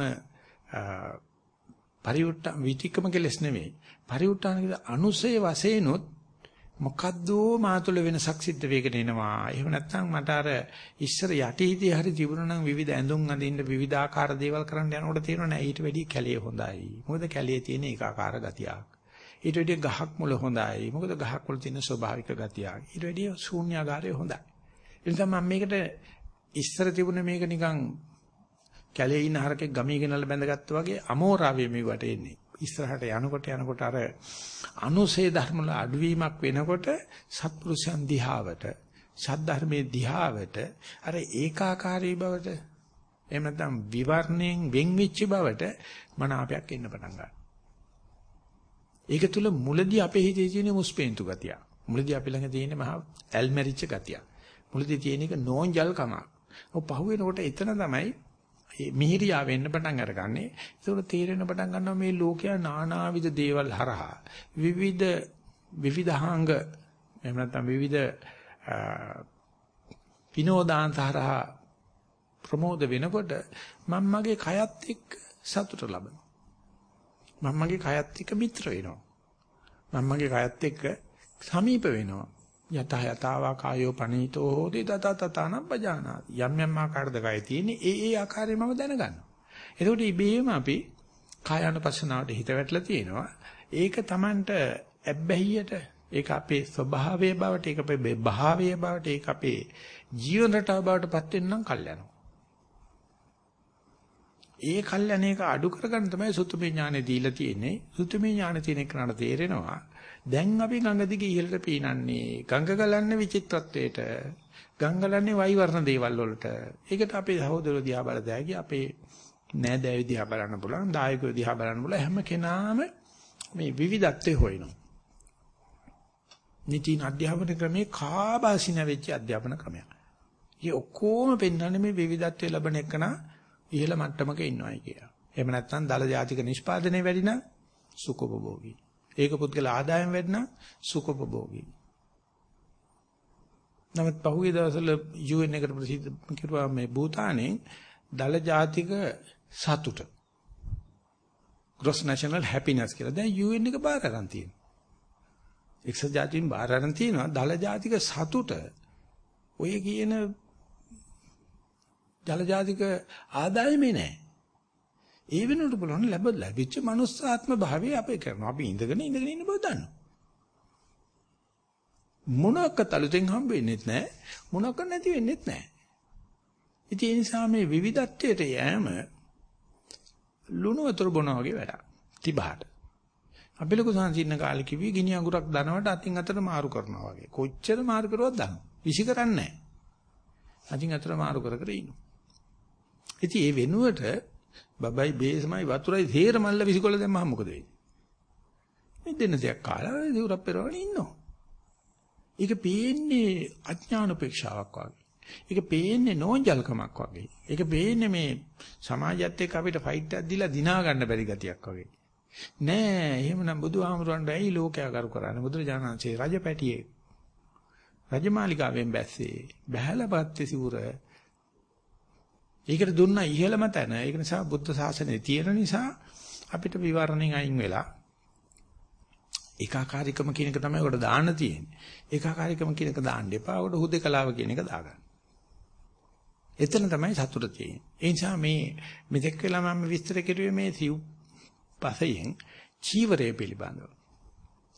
පරිඋට්ට විතික්‍රම කෙලස් නෙමෙයි පරිඋට්ටාන කියන අනුසය වශයෙන්ොත් මොකද්ද මාතුල වෙනසක් සිද්ධ වෙගෙන එනවා. එහෙම නැත්නම් මට අර ඉස්සර යටිහිතේ හරි තිබුණා නම් විවිධ ඇඳුම් අඳින්න විවිධාකාර දේවල් කරන්න යනකොට තේරෙනවා නෑ ඊට වැඩිය කැලේ හොඳයි. මොකද කැලේ තියෙන ඒකාකාර ගතියක්. ඊට වැඩිය ගහක් මුල හොඳයි. මොකද ගහක් වල තියෙන ස්වභාවික ගතියක්. ඊට වැඩිය ශූන්‍යාකාරය හොඳයි. ඒ නිසා මම මේකට ඉස්සර තිබුණ මේක නිකන් කැලේ ඉන්න හරකෙක් ගමී ගෙනල්ලා බැඳගත්තා වගේ අමෝරාවේ මෙවට එන්නේ. ඉස්සරහට යනකොට යනකොට අර අනුසේ ධර්ම වල අඩුවීමක් වෙනකොට සත්පුරුෂයන් දිහාවට සද්ධර්මයේ දිහාවට අර ඒකාකාරී බවට එහෙම නැත්නම් විවරණයෙන් වෙන්විච්ච බවට මනාපයක් එන්න පටන් ගන්නවා. ඒක තුල මුලදී අපේ හිතේ තියෙන මුස්පේන්තු ගතිය. මුලදී අපි ළඟ තියෙන මහා ඇල්මැරිච්ච ගතිය. මුලදී තියෙන එක නෝන්ජල්කමක්. ඔව් පහුවෙනකොට එතන තමයි මිහිරියා වෙන්න පටන් අරගන්නේ. ඒකට තේරෙන්න පටන් ගන්නවා මේ ලෝකයා නානාවිද දේවල් හරහා විවිධ විවිධාංග එහෙම නැත්නම් විවිධ විනෝදාන්ත හරහා ප්‍රමෝද වෙනකොට මම මගේ කයත් එක්ක සතුට ලබනවා. මම මගේ කයත් එක්ක මිත්‍ර වෙනවා. මම මගේ කයත් එක්ක සමීප වෙනවා. යත යතාවා කායෝ පනීතෝ හෝති තත තතන පජානාති. යම් යම් ආකාරද කය තියෙන්නේ ඒ ඒ ආකාරය මම දැනගන්නවා. එතකොට ඉබේම අපි කායानुපස්සනාවට හිත වැටලා තියෙනවා. ඒක Tamanට ඇබ්බැහියට ඒක අපේ ස්වභාවයේ බවට ඒක අපේ භාවයේ බවට ඒක අපේ ජීවන රටාව බවට පත් වෙන්න නම් කල් යනවා ඒ කල්යන එක අඩු කරගන්න තමයි සුතුමේ ඥානෙ දීලා තියෙන්නේ. සුතුමේ ඥානෙ තියෙන කෙනාට තේරෙනවා දැන් අපි ගඟ දිගේ ඉහළට පීනන්නේ. ගඟ ගලන්නේ විචිත්‍රත්වයට. ගඟ ගලන්නේ වෛවර්ණ දේවල් වලට. ඒකට අපේ සහෝදරයෝ දිහා බලද්දී අපේ නෑදෑයෝ දිහා බලන්න පුළුවන්, දායකයෝ දිහා බලන්න පුළුවන් හැම කෙනාම මේ විවිධත්වය හොයනවා. නිතින් අධ්‍යාපන ක්‍රමේ කාබාසින වෙච්ච අධ්‍යාපන ක්‍රමයක්. මේ ඔක්කොම පෙන්වන්නේ මේ විවිධත්වය ලැබෙන එකන ඉහළ මට්ටමක ඉන්නවයි කියලා. එහෙම නැත්නම් දල ජාතික නිෂ්පාදනය වැඩි නම් සුඛෝපභෝගී. ඒක පුද්ගල ආදායම් වැඩි නම් සුඛෝපභෝගී. නමුත් පහුගිය දවස්වල UN එකට ප්‍රසිද්ධ කිරුවා මේ භූතානෙන් දල ජාතික සතුට. gross national happiness කියලා. දැන් UN එක බාර ගන්න තියෙනවා. එක්සත් ජාතීන් බාර ගන්න තියෙනවා දල ජාතික සතුට. ඔය කියන ජල ජාතික ආදායමේ නැහැ. ඒ වෙනුවට බලන්න ලැබ ලැබිච්ච මනුස්සාත්ම භාවය අපේ කරනවා. අපි ඉඳගෙන ඉඳගෙන ඉන්න බව දන්නවා. මොනක්වත් අලුතෙන් හම්බ වෙන්නේත් නැහැ. මොනක්වත් නැති වෙන්නේත් නැහැ. ඉතින් ඒ නිසා මේ විවිධත්වයට යෑම ලුණු වතුර බොනවා වගේ වැඩක්. තිබහට. අපි ලොකු සංසින්න කාලේ කිව්වේ ගිනි අඟුරක් දනවට අතින් අතට මාරු කරනවා වගේ. කොච්චර මාරු කරුවත් දනවා. විසි කරන්නේ නැහැ. අතින් අතට මාරු කර කර ඉන්නවා. ඉතින් ඒ වෙනුවට බබයි බේසමයි වතුරයි තේරමල්ල විසිකොල දැම්මම මොකද වෙන්නේ? මේ දෙන්න දෙයක් කාලා දිවුරක් පෙරවගෙන ඉන්නවා. ඒක පේන්නේ අඥාන උපේක්ෂාවක් වගේ. ඒක පේන්නේ නෝන්ජල්කමක් වගේ. ඒක පේන්නේ මේ සමාජයත් එක්ක අපිට ෆයිට් එකක් දීලා දිනා ගන්න බැරි ගතියක් වගේ. නෑ එහෙමනම් බුදුහාමුදුරන්ට ඇයි ලෝකයා කරු කරන්නේ? බුදුරජාණන්සේ රජපැටියේ රජමාලිකාවෙන් බැස්සේ බහැලා පත්තේ සිවුර ඒකට දුන්නා ඉහළම තැන. ඒක නිසා බුද්ධ ශාසනය තියෙන නිසා අපිට විවරණෙන් අයින් වෙලා ඒකාකාරීකම කියන එක තමයි උඩ දාන්න තියෙන්නේ. ඒකාකාරීකම කියන එක දාන්න එපා. උඩ හුදේකලාව කියන එක දාගන්න. එතන තමයි සතුට තියෙන්නේ. ඒ නිසා මේ මෙතෙක් වෙලා මම විස්තර කෙරුවේ මේ සිව් පසයෙන් චීවරය පිළිබඳව.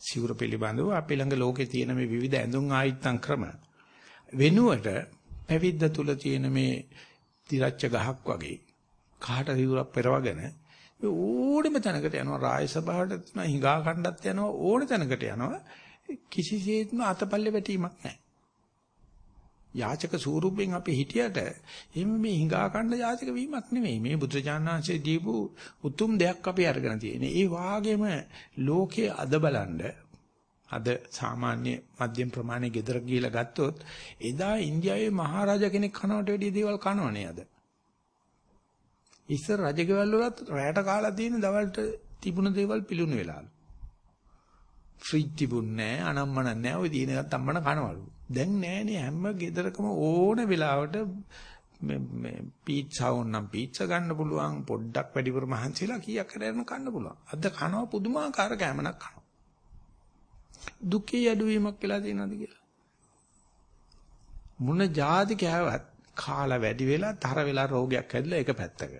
සිවුර පිළිබඳව අපි ළඟ ලෝකේ තියෙන මේ විවිධ ඇඳුම් ආයිත්තම් ක්‍රම වෙනුවට පැවිද්ද තුල තියෙන මේ දිරච්ච ගහක් වගේ කාට සිවුරක් පෙරවගෙන ඕනෙම තැනකට යනවා රාය සභාවට යනවා හිඟා කණ්ඩත් යනවා ඕන තැනකට යනවා කිසිසේත්ම අතපල්ලේ වැටීමක් නැහැ. යාචක ස්වරූපයෙන් අපි හිටියට එහෙම මේ හිඟා කණ්ඩ යාචක වීමක් නෙමෙයි. මේ බුදුචානන්සේ දීපු උතුම් දෙයක් අපි අරගෙන තියෙන්නේ. ඒ වාගේම ලෝකයේ අද බලන්න අද සාමාන්‍ය මධ්‍යම ප්‍රමාණයේ ගෙදර ගිහිලා ගත්තොත් එදා ඉන්දියාවේ මහරජා කෙනෙක් කනවට වැඩිය දේවල් කනවනේ අද. ඉස්සර රජගෙවල් වලත් රැයට කාලා තියෙන දවල්ට තිබුණ දේවල් පිලුණු වෙලාලු. ෆ්‍රිජ් තිබුණේ නැහැ, අනම්මන නැහැ. ওই දින එකත් අම්මන කනවලු. දැන් නෑනේ හැම ගෙදරකම ඕන වෙලාවට මේ මේ පීට්සා වුණනම් පීට්සා ගන්න පුළුවන් පොඩ්ඩක් වැඩිපුර මහන්සිලා කීයක් කරගෙන කන්න පුළුවන්. අද කනවා පුදුමාකාර කැමනක් කනවා. දුකේ අඩුවීමක් වෙලා තියෙනවද කියලා. මොන જાති කෑවත් කාලා වැඩි වෙලා තර වෙලා රෝගයක් හැදිලා එක පැත්තක.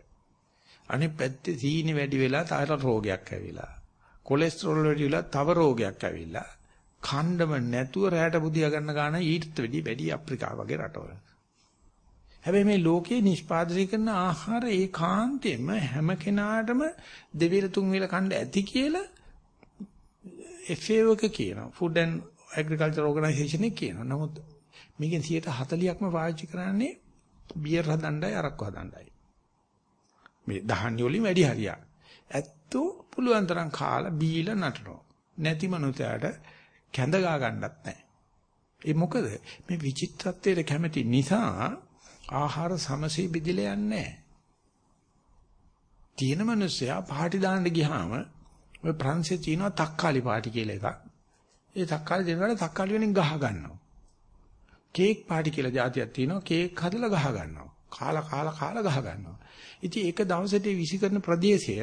අනිත් පැත්තේ සීනි වැඩි වෙලා තව රෝගයක් ඇවිලා. කොලෙස්ටරෝල් වැඩි වෙලා තව රෝගයක් ඇවිල්ලා. ඛණ්ඩම නැතුව රැට බුදියා ගන්න ගාන ඊටත් වැඩි වැඩි අප්‍රිකාව වගේ රටවල. හැබැයි මේ ලෝකේ නිෂ්පාදනය කරන ආහාර ඒකාන්තයෙන්ම හැම කෙනාටම දෙවිල තුන් විල කන්න ඇති කියලා FAO එක කියනවා. Food and Agriculture Organization එක කියනවා. නමුත් මේකෙන් 140ක්ම පාවිච්චි කරන්නේ බියර් හදන්නයි අරක්කු හදන්නයි. මේ දහන්නේ වලින් වැඩි හරියක්. ඇත්තෝ පුළුවන් තරම් කාලා බීලා නටනවා. නැති මනුස්සයාට කැඳ ගා ගන්නත් නැහැ. ඒ මොකද මේ විචිත්‍රත්වයට කැමති නිසා ආහාර සමසේ බෙදිලා යන්නේ නැහැ. තියෙන මිනිස්සයා පාටි දාන්න ගියාම ඔය ප්‍රංශේ තියෙනවා තක්කාලි පාටි කියලා එකක්. ඒ තක්කාලි දෙනකොට තක්කාලි වලින් ගහ ගන්නවා. කේක් පාටි කියලා જાතියක් තියෙනවා. කේක් හදලා ගහ ගන්නවා. කාලා කාලා කාලා ගහ ගන්නවා. ඉතින් ඒක දවසට විසිකරන ප්‍රදේශය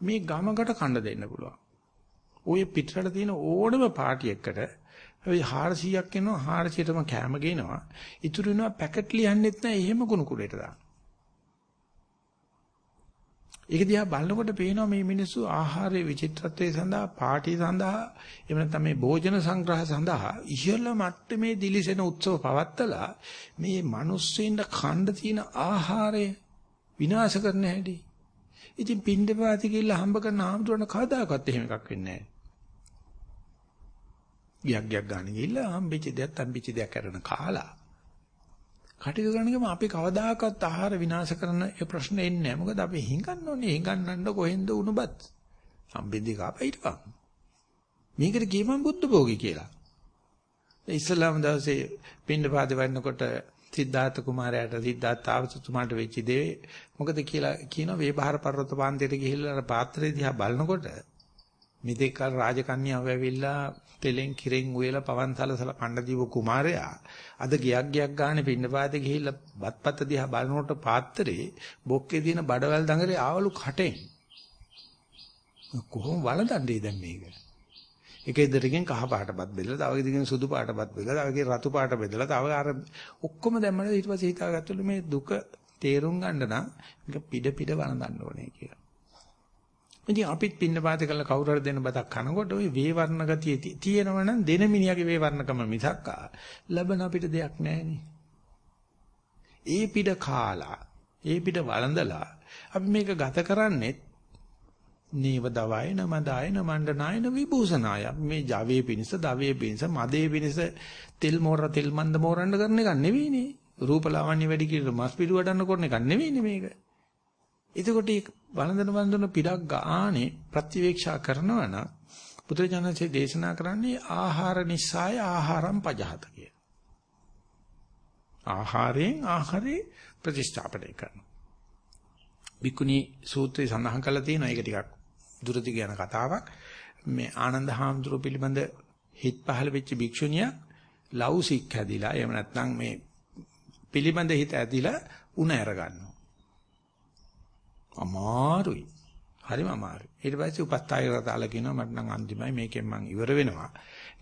මේ ගමකට කණ්ඩ දෙන්න පුළුවන්. ওই පිටරට තියෙන ඕනම පාටි එකකට ওই 400ක් එනවා 400ටම කැම ගේනවා. ඉතුරු වෙනවා පැකට් ලියන්නෙත් නැහැ එහෙම කුණු කුරේට දානවා. ඒක දිහා බලනකොට පේනවා මේ මිනිස්සු ආහාරයේ විචිත්‍රත්වයේ සඳහා පාටි සඳහා එහෙම නැත්නම් මේ භෝජන සංග්‍රහ සඳහා ඉහළ මට්ටමේ දිලිසෙන උත්සව පවත්තලා මේ මිනිස්සුන්ට ඛණ්ඩ තියෙන ආහාරය විනාශ කරන හැටි. ඉතින් පින්ඩපාති කියලා හම්බ කරන ආම්තුරන කවදාකවත් එහෙම එකක් වෙන්නේ නැහැ. ගියක් ගියක් ගන්න ගිහිල්ලා හම්බෙච්ච දෙයක් හම්බෙච්ච දෙයක් කරන කාලා. කටයුතු කරනකම අපි කවදාකවත් ආහාර විනාශ කරන ඒ ප්‍රශ්න එන්නේ නැහැ. මොකද අපි හිඟන්න ඕනේ. හිඟන්නන්න කොහෙන්ද උණුබත්. හම්බෙද්දි කාපයිටපන්. මේකට කියපන් බුද්ධ භෝගී කියලා. ඉස්ලාම් දවසේ පින්න පාද වන්නකොට සිද්ධාර්ථ කුමාරයාට සිද්ධාර්ථ තාපසතුමාට වෙච්ච දේ මොකද කියලා කියන වේබහර පර්වත පාන්තියට ගිහිල්ලා පාත්‍රය දිහා බලනකොට මෙතෙක් කල රාජකන්‍යාව ඇවිල්ලා තෙලෙන් කිරෙන් උයලා පවන් සලසලා කණ්ඩ දීව කුමාරයා අද ගියක් ගියක් ගානේ පින්නපාතේ ගිහිල්ලා බත්පත් දිහා බලනකොට පාත්‍රේ බොක්කේ තියෙන බඩවැල් දඟලේ ආවලු කටෙන්. කොහොම වළඳන්නේ දැන් මේක? එක ඉදරකින් කහ පාටපත් බෙදලා තව ඉදරකින් සුදු පාටපත් බෙදලා තව එකකින් රතු පාට බෙදලා තව අර ඔක්කොම දැම්මම ඊට පස්සේ හිතාගත්තලු මේ දුක තේරුම් ගන්න නම් මේක පිට පිට වළඳන්න ඕනේ කියලා. ඉතින් අපිත් පින්න පාත කරලා කවුරු හරි දෙන බතක් කනකොට ওই වේවර්ණ ගතිය තියෙනවනම් දෙන මිනිහාගේ වේවර්ණකම මිසක් ලබන අපිට දෙයක් නැහැනේ. ඒ පිට කාලා, ඒ පිට වළඳලා අපි මේක ගත කරන්නේ නේව දවය නමදාය නමණ්ඩනාය විභූෂනාය මේ ජවයේ පිනිස දවයේ පිනිස මදේ පිනිස තෙල් මෝර තෙල් මන්ද මෝරන්න කරන එක නෙවෙයිනේ. රූපලාවන්‍ය වැඩි කියලා මස් පිළි වඩන්න කරන එක නෙවෙයිනේ මේක. එතකොට වළඳන වළඳන පිටක් ගානේ ප්‍රතිවේක්ෂා කරනවා නම් බුදුරජාණන්සේ දේශනා කරන්නේ ආහාර නිස්සාය ආහාරම් පජහත කිය. ආහාරයෙන් ආහාරේ ප්‍රතිස්ථාපනය කරනවා. බිකුණි සූත්‍රය සඳහන් කරලා තියෙනවා ඒක ටිකක් දුරදි යන කතාවක්. මේ ආනන්ද හාමුදුරුව පිළිබඳ හිත පහළ වෙච්ච භික්ෂුණිය ලව්සික් හැදිලා එහෙම නැත්නම් මේ පිළිබඳ හිත ඇදිලා උණ අර ගන්නවා. අමාරුයි. හරිම අමාරුයි. ඊට පස්සේ උපස්ථායකට තාලා කියනවා මට නම් අන්තිමයි මේකෙන් මං ඉවර වෙනවා.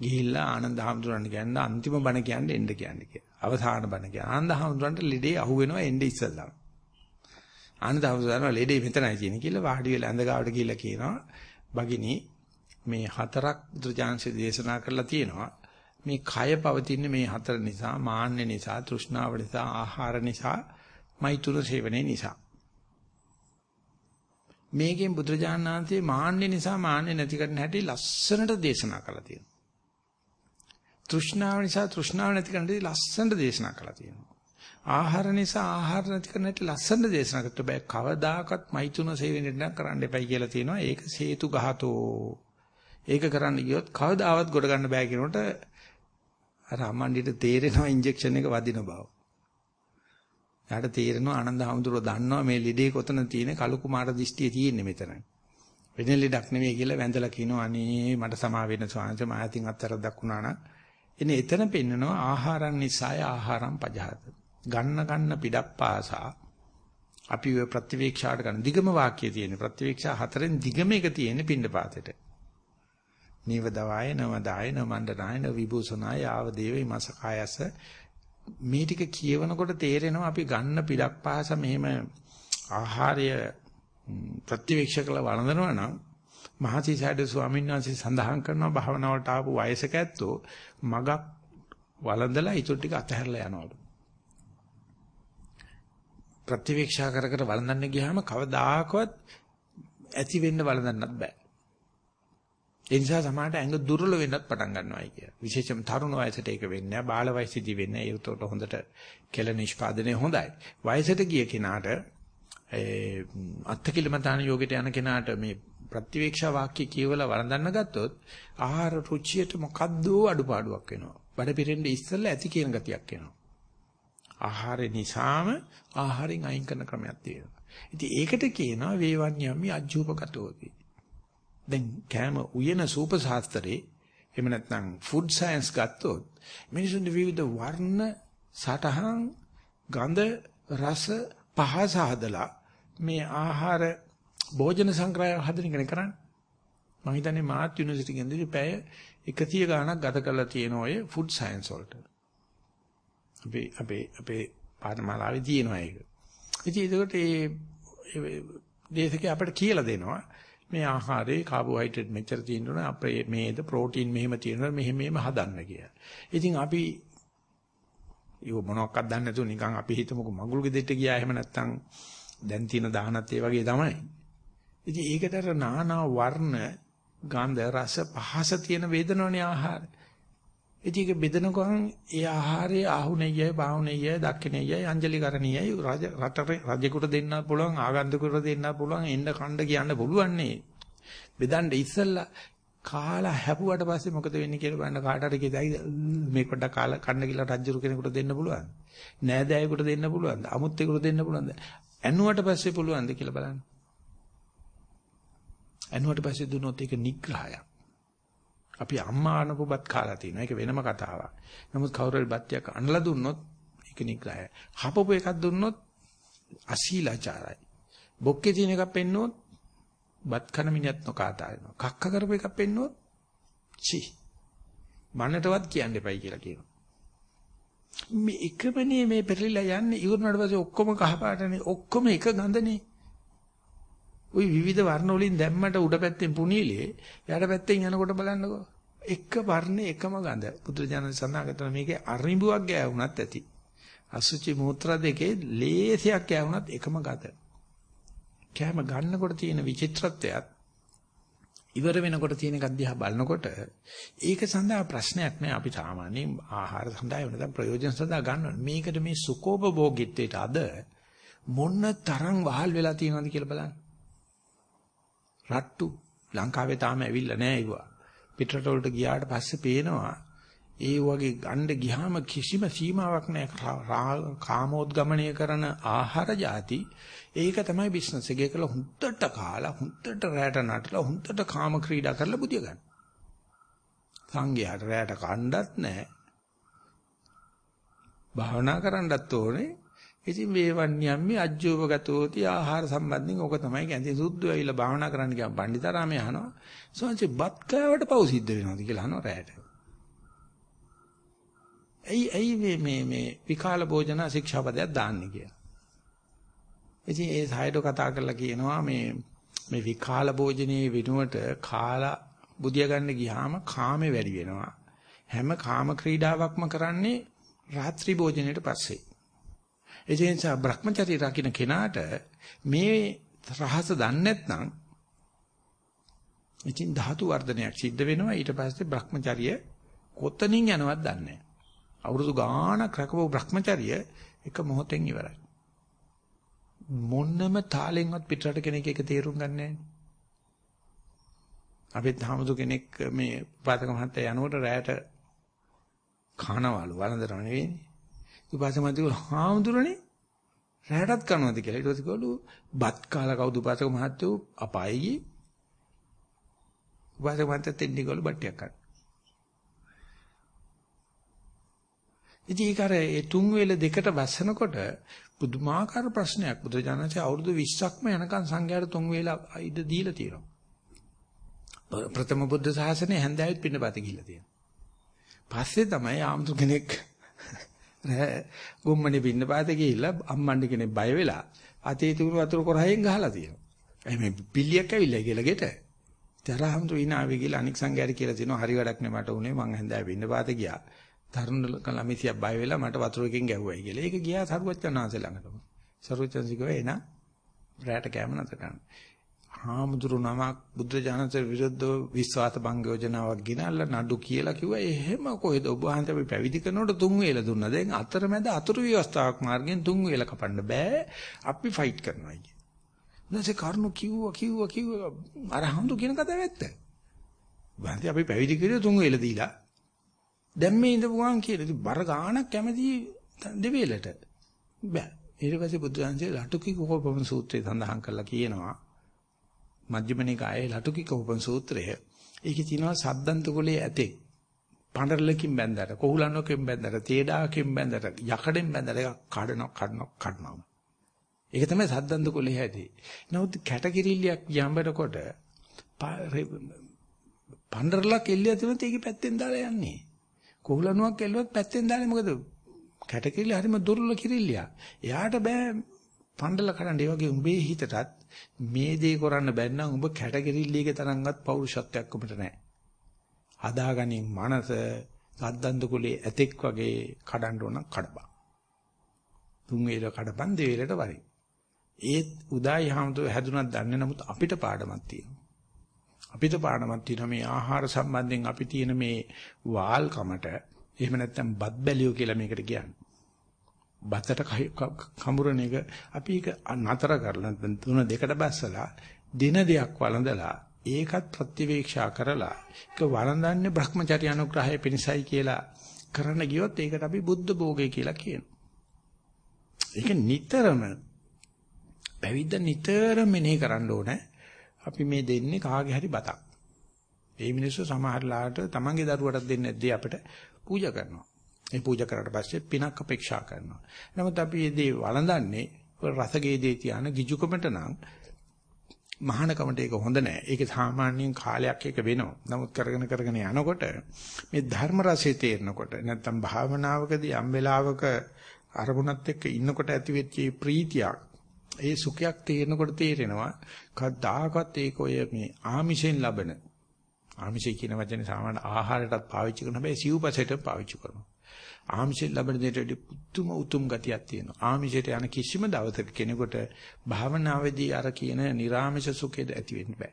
ගිහිල්ලා ආනන්ද හාමුදුරන්ට කියන්න අන්තිම බණ කියන්න එන්න කියන්න කියලා. අවසාන බණ කියන්න. ආනන්ද හාමුදුරන්ට ලෙඩේ අහු වෙනවා එන්න ඉස්සෙල්ලා. ආනන්ද හාමුදුරන් ලෙඩේ මෙතනයි තියෙන්නේ කියලා වාඩි වෙලා ඇඳ ගාවට ගිහිල්ලා කියනවා බගිනී මේ හතරක් බුදුජානසී දේශනා කරලා තියෙනවා. මේ කය පවතින මේ හතර නිසා මාන්න නිසා තෘෂ්ණාව නිසා ආහාර නිසා මෛතුන සේවනයේ නිසා මේකෙන් බුදුරජාණන් වහන්සේ මාන්නේ නිසා මාන්නේ නැති කරන්න හැටි ලස්සනට දේශනා කළා තියෙනවා. තෘෂ්ණාව නිසා තෘෂ්ණාව නැති කරන්න හැටි ලස්සනට දේශනා කළා තියෙනවා. ආහාර නිසා ආහාර නැති කරන්න හැටි ලස්සනට දේශනා කරත් බෑ කවදාකවත් මෛතුන සේවනයේ නම් කරන්න එපයි කියලා තියෙනවා. ඒක හේතු ගහතෝ. ඒක කරන්න ගියොත් කවදාවත් ගොඩ ගන්න බෑ කියනකොට අර අම්මන්ඩිට තේරෙනවා ඉන්ජෙක්ෂන් එක වදින බව. එයාට තේරෙනවා ආනන්ද හැමතුරෝ දන්නවා මේ ලෙඩේ කොතන තියෙන කලු කුමාර දිෂ්ටිය තියෙන්නේ මෙතන. වෙන ලෙඩක් නෙවෙයි කියලා වැඳලා කියනවා අනේ මට සමා වෙන ස්වාමීන් වහන්සේ මාතින් අත්තර දක්ුණා නම් එනේ එතන පෙන්නනවා ආහාරං නිසාය ආහාරං පජහත. ගන්න ගන්න පිටක් පාසා අපි ඔය ප්‍රතිවීක්ෂාට ගන්න දිගම වාක්‍යය තියෙන ප්‍රතිවීක්ෂා හතරෙන් දිගම එක තියෙන පින්න පාතේට. නීව දවාය නව දාය නව මණ්ඩනාය නව විභූෂනාය ආව දේවේ මසකායස මේ ටික කියවනකොට තේරෙනවා අපි ගන්න පිටක් පාස මෙහෙම ආහාරය ප්‍රතිවීක්ෂ කළ වළඳනවා නම් මහසිසාරද ස්වාමීන් වහන්සේ සඳහන් කරනවා භාවනාවට ආපු වයසක ඇත්තෝ මගක් වළඳලා ඊටු ටික අතහැරලා යනවලු. ප්‍රතිවීක්ෂා කර කර වළඳන්න ගියාම කවදාකවත් ඇති වෙන්න වළඳන්නත් බෑ. ඒ නිසා සමහරට ඇඟ දුර්වල වෙන්නත් පටන් ගන්නවායි කිය. විශේෂයෙන්ම තරුණ වයසට ඒක වෙන්නේ නැහැ. බාල වයසේදී වෙන්නේ. ඒකට හොඳට කෙල නිෂ්පාදනය හොඳයි. වයසට ගිය කෙනාට ඒ අත්කිලමතාන යෝගයට යන කෙනාට මේ ප්‍රතිවීක්ෂා වාක්‍ය කියවලා වළඳන්න ගත්තොත් ආහාර රුචියට මොකද්ද අඩුපාඩුවක් වෙනවා. බඩ පිරෙන්නේ ඉස්සෙල්ලා ඇති කියන ගතියක් එනවා. ආහාරය නිසාම ආහාරයෙන් අයින් කරන ක්‍රමයක් තියෙනවා. ඉතින් ඒකට කියනවා වේවන්‍යම්මි අජූපගතෝති. දැන් කෑම උයන සූප ශාස්ත්‍රයේ එහෙම නැත්නම් ෆුඩ් සයන්ස් ගත්තොත් මිනිසුන්ගේ විවිධ වර්ණ සටහන් ගඳ රස පහස හදලා මේ ආහාර භෝජන සංග්‍රහය හදන එක කරන්නේ. මම හිතන්නේ මාත් යුනිවර්සිටි ගෙන්දේ පැය 100 ගාණක් ගත කරලා තියෙන ඔය ෆුඩ් සයන්ස් වලට. අපේ අපේ අපේ පාඨමාලාවේ තියෙනවා ඒක. ඉතින් ඒකට ඒ දේශකයා අපිට කියලා දෙනවා මේ ආහාරේ කාබෝහයිඩ්‍රේට් මෙච්චර තියෙනවා අපේ මේද ප්‍රෝටීන් මෙහෙම තියෙනවා මෙහෙම මෙහෙම හදන්න කියලා. ඉතින් අපි යෝ මොනක්වත් දන්නේ නැතුව නිකන් අපි හිතමුකෝ මඟුල් ගෙදෙට්ට ගියා එහෙම නැත්නම් දැන් තියෙන දාහනත් ඒ වගේ තමයි. ඉතින් ඒකට අර නානා වර්ණ ගන්ධ රස පහස තියෙන වේදනෝනේ ආහාර. ඉතින් ඒක බෙදනකොන් ඒ ආහාරයේ ආහුණෙයයි බාහුණෙයයි දක්ෂිණෙයයි අංජලිකරණියයි රජ රට රජෙකුට දෙන්න පුළුවන් ආගන්තුකෙකුට දෙන්න පුළුවන් එන්න කණ්ඩ කියන්න පුළුවන් නේ. බෙදන්න ඉස්සෙල්ලා කාලා හැපුවට පස්සේ මොකද වෙන්නේ කියලා බලන්න කාට හරි කියයි මේ පොඩ්ඩක් කාලා කන්න කියලා රජුරු කෙනෙකුට දෙන්න පුළුවන්. නෑදෑයෙකුට දෙන්න පුළුවන්ද? අමුත්තෙකුට දෙන්න පුළුවන්ද? ඇනුවට පස්සේ පුළුවන්ද කියලා බලන්න. ඇනුවට පස්සේ දුන්නොත් ඒක නිග්‍රහයක්. අපි අම්මා අනපු බත් කාලා තිනවා. ඒක වෙනම කතාවක්. නමුත් කවුරු හරි බත්යක් අනලා දුන්නොත් ඒක නිග්‍රහය. හපපු එකක් දුන්නොත් අශීලාචාරයි. බොක්කේ තියෙන එකක් පෙන්නොත් බත් කන මිනිහත් නොකාතා වෙනවා. කක්ක කරපු එකක් පෙන්නොත් චි. මන්නටවත් කියන්න එපයි කියලා කියනවා. මේ එකමනේ මේ පෙරලිලා යන්නේ ඉවරනට පස්සේ ඔක්කොම කහපාටනේ ඔක්කොම එක ගඳනේ ওই විවිධ වර්ණ වලින් දැම්මට උඩ පැත්තෙන් පුණීලේ යට පැත්තෙන් යනකොට බලන්නකෝ. එක වර්ණේ එකම ගඳ. පුදුරජනන සඳහන් කරන මේකේ අරිඹුවක් ගෑවුණත් ඇති. අසුචි මූත්‍රා දෙකේ ලේසියක් ගෑවුණත් එකම ගඳ. කෑම ගන්නකොට තියෙන විචිත්‍රත්වයත් ඉවර වෙනකොට තියෙන එකක් දිහා බලනකොට ඒක සඳහා ප්‍රශ්නයක් නෑ. අපි සාමාන්‍යයෙන් ආහාර සඳහා වෙනදා ප්‍රයෝජන සඳහා ගන්නවා මේකට මේ සුකෝපභෝගීත්වයට අද මොන තරම් වහල් වෙලා තියෙනවද කියලා බලන්න. රට්ටු ලංකාවේ තාම ඇවිල්ලා නැහැ ඒවා. පිටරට වලට ගියාට පස්සේ පේනවා ඒ වගේ ගන්න ගියාම කිසිම සීමාවක් නැහැ. කාමෝද්ගමණය කරන ආහාර ಜಾති ඒක තමයි බිස්නස් එකේ කළ හුත්තට කාලා හුත්තට රැට නටලා හුත්තට කාම ක්‍රීඩා කරලා බුදිය ගන්න. සංඝයාට රැට කණ්ඩත් නැහැ. භාවනා කරන්නත් ඕනේ. ඉතින් වේවන්‍යම්මි අජ්ජෝපගතෝති ආහාර සම්බන්ධයෙන් ඕක තමයි කියන්නේ සුද්ධ වෙයිලා භාවනා කරන්න ගියාම පණ්ඩිතාරාමයේ අහනවා සෝන්චි බත් කෑවට පව් සිද්ධ වෙනවද කියලා අහනවා රැයට. ඇයි ඇයි මේ මේ මේ විකාල භෝජන ශික්ෂාපදයක් දාන්නේ කියලා. ඉතින් ඒ සායඩෝ කතා කරලා කියනවා මේ මේ විකාල භෝජනයේ වෙනුවට කාලා බුදිය ගන්න ගියාම කාමේ වැඩි වෙනවා. හැම කාම ක්‍රීඩාවක්ම කරන්නේ රාත්‍රී භෝජනයට පස්සේ. ඒ නිසා Brahmacharya රකින්න කෙනාට මේ රහස දන්නේ නැත්නම් ඉතින් ධාතු වර්ධනයක් සිද්ධ වෙනවා ඊට පස්සේ Brahmacharya කොතනින් යනවද දන්නේ නැහැ. අවුරුදු ගාණක් රැකපු Brahmacharya එක මොහොතෙන් ඉවරයි. මොන්නම තාලෙන්වත් පිටරට කෙනෙක් එක තේරුම් ගන්නෑ නැහැ. අපිත් හමුදු කෙනෙක් මේ උපාසක මහත්තයා යනකොට රැයට කනවලු වළඳනව නෙවෙයිනේ. උපාසක මහත්තයා හාමුදුරනේ රැයටත් කනවද කියලා. ඊට පස්සේ කිව්වලු බත් කාලා කවුද උපාසක මහත්තයෝ අපායි ගියේ. උපාසක මහත්තයා දෙන්නේ කිව්වලු බට්ටියක් ගන්න. ඉතින් ඒක අර ඒ තුන් වේල දෙකට වැස්සනකොට පුදුමාකාර ප්‍රශ්නයක් බුදුජානකසේ අවුරුදු 20ක්ම යනකම් සංඝයාට තුන් වේල ඉද දීලා තියෙනවා. ප්‍රථම බුද්ධ ශාසනය හැන්දෑවෙත් පින්නපත ගිහිල්ලා තියෙනවා. පස්සේ තමයි ආමතු කෙනෙක් ගොම්මනේ පින්නපත ගිහිල්ලා අම්මණ්ඩි කෙනෙක් බය වෙලා අතේ තිබුණු වතුර කොරහයෙන් ගහලා තියෙනවා. එයි මේ පිල්ලියක් ඇවිල්ලා කියලා ගෙට. තරහම්තු ඉනාවේ කියලා අනික් සංඝයාට කියලා තියෙනවා හරි වැඩක් නේ මට උනේ මං හැන්දෑවෙ පින්නපත ගියා. තරුණ ළමයිසියක් බය වෙලා මට වතුර එකකින් ගැහුවයි කියලා. ඒක ගියා සරුවච්චන්හන්සේ ළඟටම. සරුවච්චන්සිකව එන රැට කැම නැත ගන්න. හාමුදුරු නමක් බුද්ධ ජානතර විරුද්ධව විශ්වාස භංග යෝජනාවක් ගෙනල්ලා නඩු කියලා කිව්වා. එහෙම කොහෙද? ඔබ වහන්සේ අපි පැවිදි කරනකොට තුන් වේල දුන්නා. දැන් අතරමැද අතුරු ව්‍යවස්ථාවක් මාර්ගෙන් තුන් වේල කපන්න බෑ. අපි ෆයිට් කරනවා කිය. නැසේ කරුණු කිව්වා කිව්වා කිව්වා. අර හාමුදුරු කියන කතාව ඇත්ත. වහන්සේ අපි පැවිදි කරේ තුන් වේල දීලා. දැන් මේ ඉඳපුවාන් කියන ඉතින් බර ගාණක් කැමති දෙවේලට. බෑ. ඊට පස්සේ බුද්ධ ඥානසේ ලටුකි කෝපම සූත්‍රය සඳහන් කරලා කියනවා. මජ්ක්‍ධිම නිකායේ ලටුකික උපන් සූත්‍රය. ඒකේ තියෙනවා සද්දන්ත කුලයේ ඇතේ. පඬරලකින් බැඳලා, කොහුලන්නකින් බැඳලා, තේඩාකින් බැඳලා, යකඩෙන් බැඳලා කඩනවා, කඩනවා, කඩනවා. ඒක තමයි සද්දන්ත කුලයේ ඇතේ. නමුත් කැටකිරිල්ලයක් යඹනකොට පඬරලක් එල්ලිය තිබුණත් ඒකේ පැත්තෙන් දාලා යන්නේ. කොහුලනුවක් එල්ලුවත් පැත්තෙන් දාන්නේ මොකද? කැටකිරිල්ල හරිම දුර්වල කිරිල්ලියක්. එයාට බෑ පඬල කඩන්න. ඒ වගේ උඹේ හිතටත් මේ දේ කරන්න බැන්නම් උඹ කැටගරිල්ලීගේ තරම්වත් පෞරුෂත්වයක් උඹට නැහැ. හදාගනින් මනස සද්දන්ත කුලේ ඇතෙක් වගේ කඩන්න ඕන කඩපන්. තුන් වේල කඩපන් දෙවේලට වරින්. ඒත් උදායි හැමතු හැදුනක් දන්නේ නමුත් අපිට පාඩමක් තියෙනවා. අපිට පාඩමක් තියෙනවා මේ ආහාර සම්බන්ධයෙන් අපි තියෙන මේ වාල්කමට එහෙම නැත්නම් බත් බැලියෝ කියලා මේකට කියන්නේ. බතට කඹරන එක අපි ඒක නතර කරලා තුන දෙකට බැස්සලා දින දෙයක් වළඳලා ඒකත් ප්‍රතිවේක්ෂා කරලා ඒක වළඳන්නේ Brahmacharya අනුග්‍රහය පිණිසයි කියලා කරන්න ගියොත් ඒකට අපි බුද්ධ භෝගය කියලා කියනවා. ඒක නිතරම පැවිද්ද නිතරම මෙනෙහි කරන්න ඕනේ. අපි මේ දෙන්නේ කාගේ හරි බතක්. ඒ මිනිස්සු සමහරලාට තමන්ගේ දරුවටත් දෙන්නේ නැද්දී අපිට පූජා කරනවා. මේ පූජා කරාට පස්සේ පිනක් අපේක්ෂා කරනවා. නමුත් අපි මේ දේ වළඳන්නේ රසගේ දේ තියාන ගිජුකමට නම් මහානකමට ඒක හොඳ නෑ. ඒක සාමාන්‍යයෙන් කාලයක් එක වෙනවා. නමුත් කරගෙන කරගෙන යනකොට මේ ධර්ම රසය තේරෙනකොට නැත්තම් භාවනාවකදී යම් වෙලාවක අරමුණත් එක්ක ඉන්නකොට ඇතිවෙච්ච ප්‍රීතියක් ඒ සුඛයක් තේරෙනකොට තේරෙනවා කවදාකවත් ඒක ඔය මේ ආමිෂෙන් ලබන ආමිෂය කියන වචනේ සාමාන්‍ය ආහාරයටත් පාවිච්චි කරන හැබැයි සිව්පසයට පාවිච්චි කරනවා. ආමිෂයෙන් ලැබෙන දෙයට පුදුම උතුම් ගතියක් තියෙනවා. ආමිෂයට යන කිසිම දවසක කෙනෙකුට භාවනාවේදී අර කියන නිර්ආමිෂ සුඛෙද ඇති වෙන්න බෑ.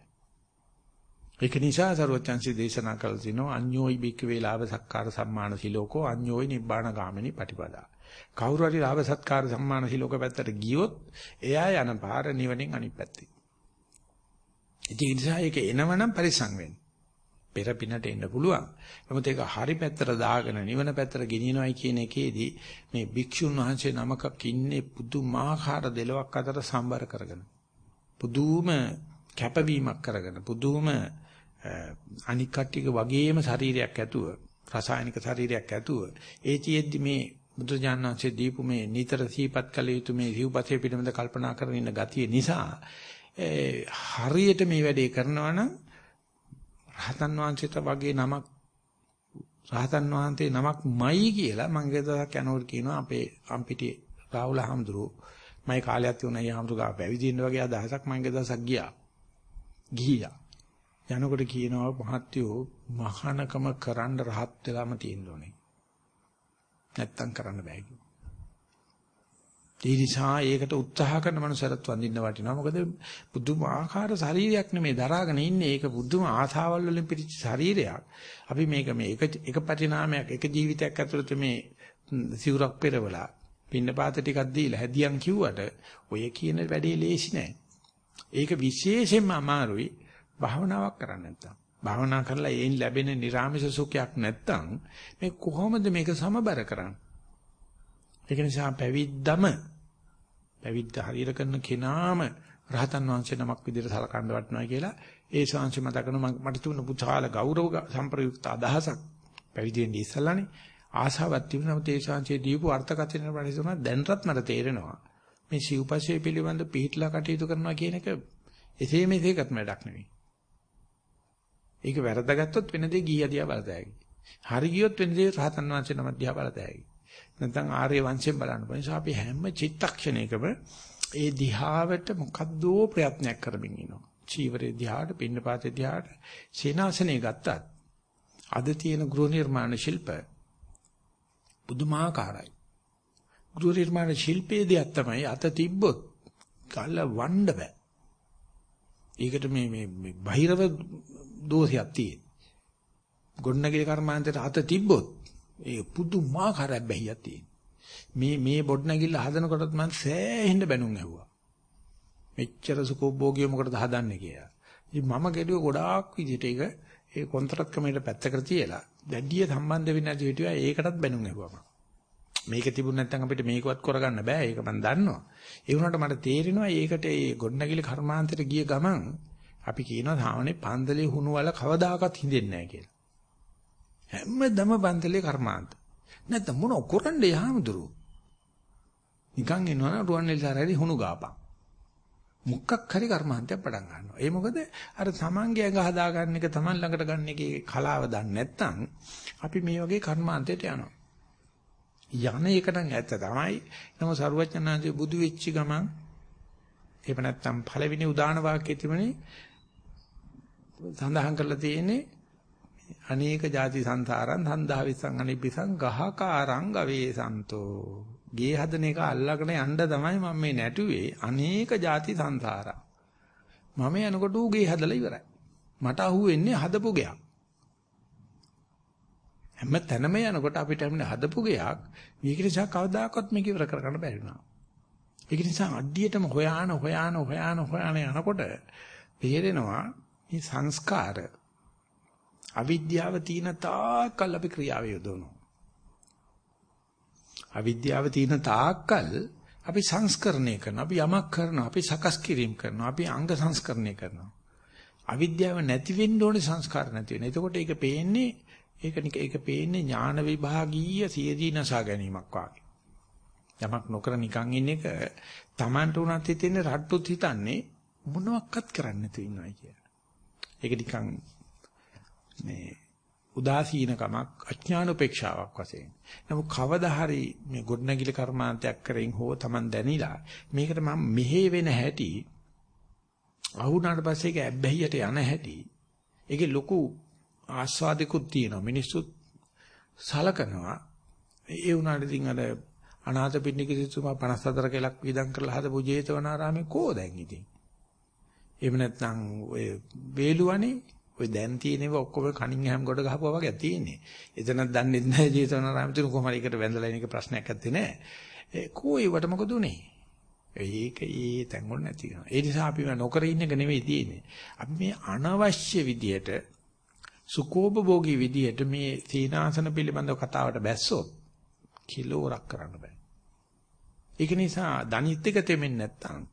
ඒක නිසා සරුවචන්සි දේශනා කළ තිනෝ අඤ්ඤෝයි බික්ක වේලාව සක්කාර සම්මාන සිලෝකෝ අඤ්ඤෝයි නිබ්බාන ගාමිනී පටිපදා. කවුරු හරි ලාභ සත්කාර සම්මාන සිලෝක පැත්තට ගියොත් එයා යන පාර නිවනින් අනිත් පැත්තේ. ඒ නිසා ඒක එනවනම් පරිසං වෙන්න. පෙර පිනට එන්න පුළුවන්. නමුත් ඒක හරි පැත්තට දාගෙන නිවන පැත්තට ගෙනියනවායි කියන එකේදී මේ භික්ෂුන් වහන්සේ නමකක් ඉන්නේ පුදුමාකාර දෙලොක් අතර සම්බර කරගෙන. පුදුම කැපවීමක් කරගෙන පුදුම අනික් කට්ටියක වගේම ශරීරයක් ඇතුව රසායනික ශරීරයක් ඇතුව ඒ තියෙද්දි මේ බුදුජානනාංශයේ දීපු මේ නිතර සීපත් කළ යුතු මේ සිව්පසේ පිටමද කල්පනා කරගෙන ඉන්න ගතිය නිසා හරියට මේ වැඩේ කරනවා නම් රහතන් වහන්සේට වගේ නමක් රහතන් වහන්සේ නමක්මයි කියලා මම ගේදසක් යනකොට කියනවා අපේ අම්පිටි රාහුල හාමුදුරුවෝ මම කාලයක් තියුණා ඒ හාමුදුරුවෝ ගාව පැවිදි වෙන්න වගේ අදහසක් මම ගේදසක් ගියා. ගිහියා යනකොට කියනවා මහත්යෝ මහානකම කරන්න රහත් වෙලාම තියෙන්න ඕනේ. නැත්තම් කරන්න බෑ ඒ නිසා ඒකට උත්සාහ කරන මනුස්සයරත් වඳින්න වටිනවා. මොකද පුදුමාකාර ශරීරයක් නෙමේ දරාගෙන ඉන්නේ. ඒක පුදුම ආසාවල් වලින් පිරිච්ච ශරීරයක්. අපි මේක මේ එක එක පරිණාමයක් එක ජීවිතයක් ඇතුළත මේ සිවුරක් පෙරවලා පින්නපාත ටිකක් දීලා හැදියන් කිව්වට ඔය කියන වැඩේ ලේසි නෑ. ඒක විශේෂයෙන්ම අමාරුයි භාවනාවක් කරන්න නැත්තම්. භාවනා කරලා ඒන් ලැබෙන නිර්ාමිෂ සුඛයක් නැත්තම් මේ කොහොමද මේක සමබර කරන්නේ? ඒක නිසා පැවිද්දම පැවිද්ද හරියට කරන කෙනාම රහතන් වහන්සේ නමක් විදිහට සලකන්න වටනවා කියලා ඒ ශාංශ මත කරන මට තිබුණ පුතාල ගෞරව සම්ප්‍රයුක්ත අදහසක් පැවිදි වෙන්න ඉස්සලානේ ආසාවක් තිබුණා. ඒ ශාංශයේ දීපු අර්ථකථන පරිසුණා දැන්වත් මට තේරෙනවා. මේ සිව්පස්සේ පිළිබඳ පිළිట్లా කටයුතු කරනවා කියන එක එසේ මෙසේකත් වැඩක් නෙවෙයි ඒක වැරදගත්තොත් වෙන දේ ගිය දිහා බලතෑයි හරි ගියොත් වෙන දේ රහතන් වහන්සේ නමක් දිහා බලතෑයි නැත්නම් ආර්ය වංශයෙන් බලන්න පුළුවන්. ඒ නිසා අපි හැම චිත්තක්ෂණයකම ඒ දිහාවට මොකද්දෝ ප්‍රයත්නයක් කරමින් ඉනවා. චීවරේ දිහාට, පින්නපාතේ දිහාට, සීනාසනේ ගත්තත් අද තියෙන ගෘහ නිර්මාණ ශිල්ප පුදුමාකාරයි. ගෘහ නිර්මාණ ශිල්පයේ දෙයක් තමයි අත තිබ්බොත් කල්ල වණ්ඩ බෑ. ඒකට මේ මේ බහිරව දෝෂයක් තියෙන. ගොඩනැගිලි කර්මාන්තයට අත තිබ්බොත් ඒ පුදුමාකාර බැහැියක් තියෙන. මේ මේ බොඩ් නැගිල්ල හදනකොටත් මම සෑහෙන්න බැනුම් ඇහුවා. මෙච්චර සුකෝභෝගිය මොකටද හදන්නේ කියලා. ඉතින් මම ගෙඩුව ගොඩාක් විදිහට ඒක ඒ කොන්ත්‍රාත් කමේට පැත්තකට තියලා දැඩිය සම්බන්ධ වෙන්නේ නැති හිටියා ඒකටත් බැනුම් ඇහුවා මේක තිබුණ නැත්නම් අපිට මේකවත් කරගන්න බෑ ඒක මම දන්නවා. ඒ වුණාට මට තේරෙනවා ඒකට ඒ ගොඩනැගිලි කර්මාන්තයට ගිය ගමන් අපි කියනවා සාමාන්‍ය පන්දලේ හුණු වල කවදාකවත් හින්දෙන්නේ නැහැ කියලා. හැමදම බන්තලේ කර්මාන්ත. නැත්නම් මොන කරන්නේ යහමඳුරු? නිකන් එනවා රුවන්වැලි සාරයේදී හුණු ගාපන්. මුක්කක් හරි කර්මාන්තයක් පටන් ගන්නවා. ඒ මොකද අර තමන්ගේ ඇඟ හදාගන්න එක තමන් ළඟට ගන්න එකේ කලාව දන්නේ නැත්නම් අපි මේ වගේ කර්මාන්තයට යනවා. යන එක නම් ඇත්ත තමයි. නම සරුවචනාංශේ බුදු වෙච්ච ගමන් එහෙම නැත්නම් පළවෙනි උදාන වාක්‍යයේ තිබුණේ සඳහන් කරලා තියෙන්නේ අනේක ಜಾති සංසාරං සන්දා විසං අනිපිසං ගහකාරං ගවේසන්තෝ. ගේ හදන එක අල්ලගෙන යන්න තමයි මම මේ නැටුවේ අනේක ಜಾති සංසාරා. මම යනකොට ඌ ගේ හදලා ඉවරයි. මට අහුවෙන්නේ හදපු ගයක්. හැම තැනම යනකොට අපිට හැමනේ හදපු ගයක්. මේක නිසා කවදාකවත් මේක ඉවර කරගන්න බැරි වුණා. ඒක නිසා අඩියටම හොයාන හොයාන හොයාන හොයාන යනකොට තේරෙනවා මේ සංස්කාර අවිද්‍යාව තීන තාක්කල් අපි ක්‍රියාව යොදවනවා. අවිද්‍යාව තීන තාක්කල් අපි සංස්කරණය කරනවා. අපි යමක් කරනවා. අපි සකස් කිරීම කරනවා. අපි අංග සංස්කරණය කරනවා. අවිද්‍යාව නැති වෙන්න ඕනේ සංස්කාර නැති වෙන. එතකොට ඒක පේන්නේ ඒක ඒක පේන්නේ ඥාන විභාගීය සියදී නසා ගැනීමක් වාගේ. යමක් නොකර නිකන් ඉන්න එක Tamanට උනත් හිතෙන්නේ රට්ටුත් හිතන්නේ මොනවත් කරන්න නැතුව ඉන්නවයි කියලා. ඒක නිකන් මේ උදාසීනකමක් අඥාන උපේක්ෂාවක් වශයෙන්. නමුත් කවදා හරි මේ ගොඩනැගිලි කර්මාන්තයක් කරෙන් හෝ Taman දැනিলা මේකට මම මෙහෙ වෙන හැටි අහුණාට පස්සේ ඒක ඇබ්බැහියට යන හැටි ඒකේ ලොකු ආස්වාදිකුත් තියෙනවා. මිනිස්සුත් සලකනවා. ඒ වුණාට ඉතින් අර අනාථ පින්නික සිතුමා 54 කලක් විදන් කරලා හදපු ජේතවනාරාමේ කෝ දැන් ඉතින්? එහෙම නැත්නම් ඔය වේලුවනේ ඔය දැන් තියෙනව ඔක්කොම කනින්හම් ගොඩ ගහපුවා වගේ තියෙන්නේ. එතනක් දන්නේ නැහැ ජීතවනාරාම තුන කොහොම හරි එකට වැඳලා ඉන්න එක ප්‍රශ්නයක් නැත්තේ නෑ. ඒ කෝ ඒවට මොකද උනේ? ඒක ඒ තැන් වල නැති වෙනවා. ඒ නිසා අපි නොකර ඉන්න එක නෙවෙයි තියෙන්නේ. අපි මේ අනවශ්‍ය විදියට සුකෝපභෝගී විදියට මේ සීනාසන පිළිබඳව කතාවට බැස්සොත් කිලෝරක් කරන්න බෑ. ඒක නිසා ධනිත් එක තෙමෙන්නේ නැත්තම්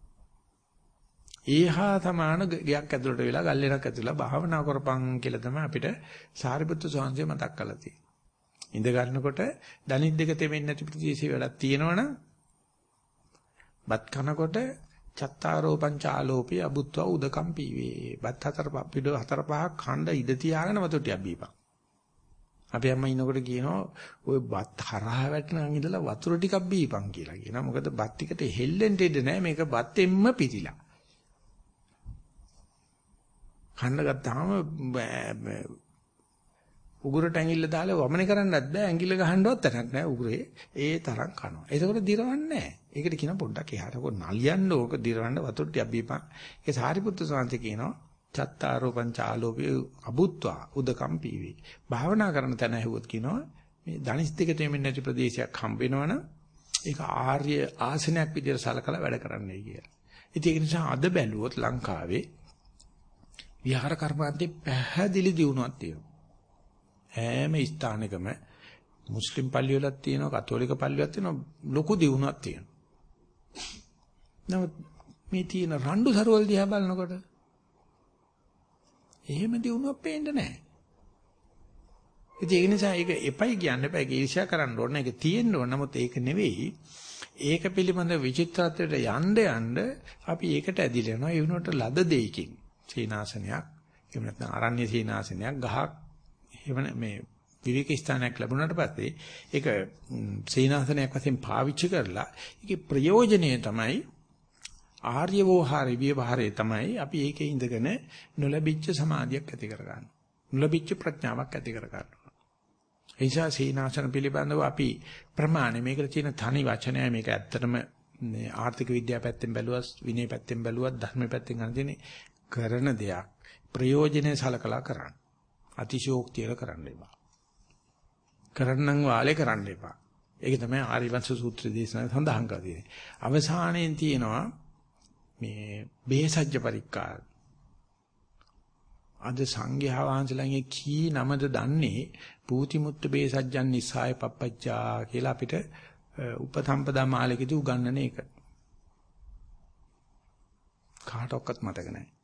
ඒහා සමාන ගයක් ඇතුළට වෙලා ගල්ලෙනක් ඇතුළලා භාවනා කරපන් කියලා තමයි අපිට සාරිපුත්තු ස්වාමීන් මතක් කරලා තියෙන්නේ. ඉඳ ගන්නකොට දනිත් දෙක තෙමෙන්නේ නැති ප්‍රදේශේ වැඩක් තියෙනවනම් බත් කනකොට චත්තාරෝ පංචාලෝපී අබුත්වා උදකම් පීවේ. බත් හතර පිට හතර පහක් ඛණ්ඩ ඉඳ තියාගෙන වතුට්ටියක් බීපන්. අපි අම්මා ඉන්නකොට කියනවා ඔය බත් හරහා වැටෙනන් ඉඳලා වතුර ටිකක් බීපන් කියලා කියනවා. මොකද බත් ටිකට හෙල්ලෙන්න ඉඩ නැහැ. මේක බත්ෙන්ම පිටිලා. කන්න ගත්තාම උගුරට ඇඟිල්ල දාලා වමනේ කරන්නත් බෑ ඇඟිල්ල ගහන්නවත් තැනක් නෑ උගුරේ ඒ තරම් කනවා. ඒකෝට දිරවන්නේ නෑ. ඒකට කියන පොඩ්ඩක් එහාට කො නලියන්න ඕක දිරවන්න වතුර ටික බීපන්. ඒ සාරිපුත්තු සාන්ති කියනවා චත්තාරෝ පංචාලෝපේ අබුත්වා උදකම් පීවි. භාවනා කරන තැන ඇහුවොත් කියනවා මේ ධනිස් දෙක තෙමින් නැති ප්‍රදේශයක් හම්බ වෙනවනම් ඒක ආර්ය ආසනයක් විදිහට සලකලා වැඩ කරන්නයි කියලා. ඉතින් ඒක නිසා අද බැලුවොත් ලංකාවේ විහාර කර්මාන්තේ පැහැදිලි දියුණුවක් තියෙනවා. හැම ස්ථානයකම මුස්ලිම් පල්ලිවලක් තියෙනවා, කතෝලික පල්ලිවලක් තියෙනවා, ලොකු දියුණුවක් තියෙනවා. නමුත් මේ තියෙන රණ්ඩු සරවල් දිහා බලනකොට එහෙම දියුණුවක් පේන්නේ නැහැ. ඉතින් ඒ නිසා ඒක එපයි කියන්න එපා. ඒක ඊර්ෂ්‍යා කරන්න ඕන. ඒක තියෙන්න ඕන. නමුත් ඒක නෙවෙයි. ඒක පිළිබඳ විචිත්‍රත්වයට යන්න යන්න අපි ඒකට ඇදිලා යනවා. ඒ වුණාට ලද දෙයකින්. සීනාසනයක්, එහෙම නැත්නම් අරණ්‍ය සීනාසනයක්, ගහක්, එහෙම මේ විවේක ස්ථානයක් ලැබුණාට පස්සේ ඒක සීනාසනයක් වශයෙන් පාවිච්චි කරලා ඒකේ ප්‍රයෝජනය තමයි ආර්ය වෝහාරි විවහාරේ තමයි අපි ඒකේ ඉඳගෙන නොලැබිච්ච සමාධියක් ඇති කරගන්න. නොලැබිච්ච ප්‍රඥාවක් ඇති කරගන්න. ඒ නිසා සීනාසන පිළිබඳව අපි ප්‍රමාණය මේකට තියෙන තනි වචනය මේක ඇත්තටම ආර්ථික විද්‍යාව පැත්තෙන් බැලුවත් විනය පැත්තෙන් බැලුවත් ධර්ම පැත්තෙන් ගන්න තියෙන්නේ කරන දෙයක් ප්‍රයෝජනෙ සලකලා කරන්න. අතිශෝක්තියල කරන්න එපා. කරන්නම් වාලේ කරන්න එපා. ඒක තමයි ආරිවංශ සූත්‍ර දේශනාවේ සඳහන් කරලා තියෙන්නේ. අවසානයේ තියෙනවා මේ බේසජ්‍ය පරික්කාර. අද සංඝයා වහන්සේලාගේ කී නමද දන්නේ පූතිමුත්ත බේසජ්ජන් නිසාය පප්පච්චා කියලා අපිට උපසම්පදා මාලකෙදී උගන්වන එක. කාටවත් මතක නැහැ.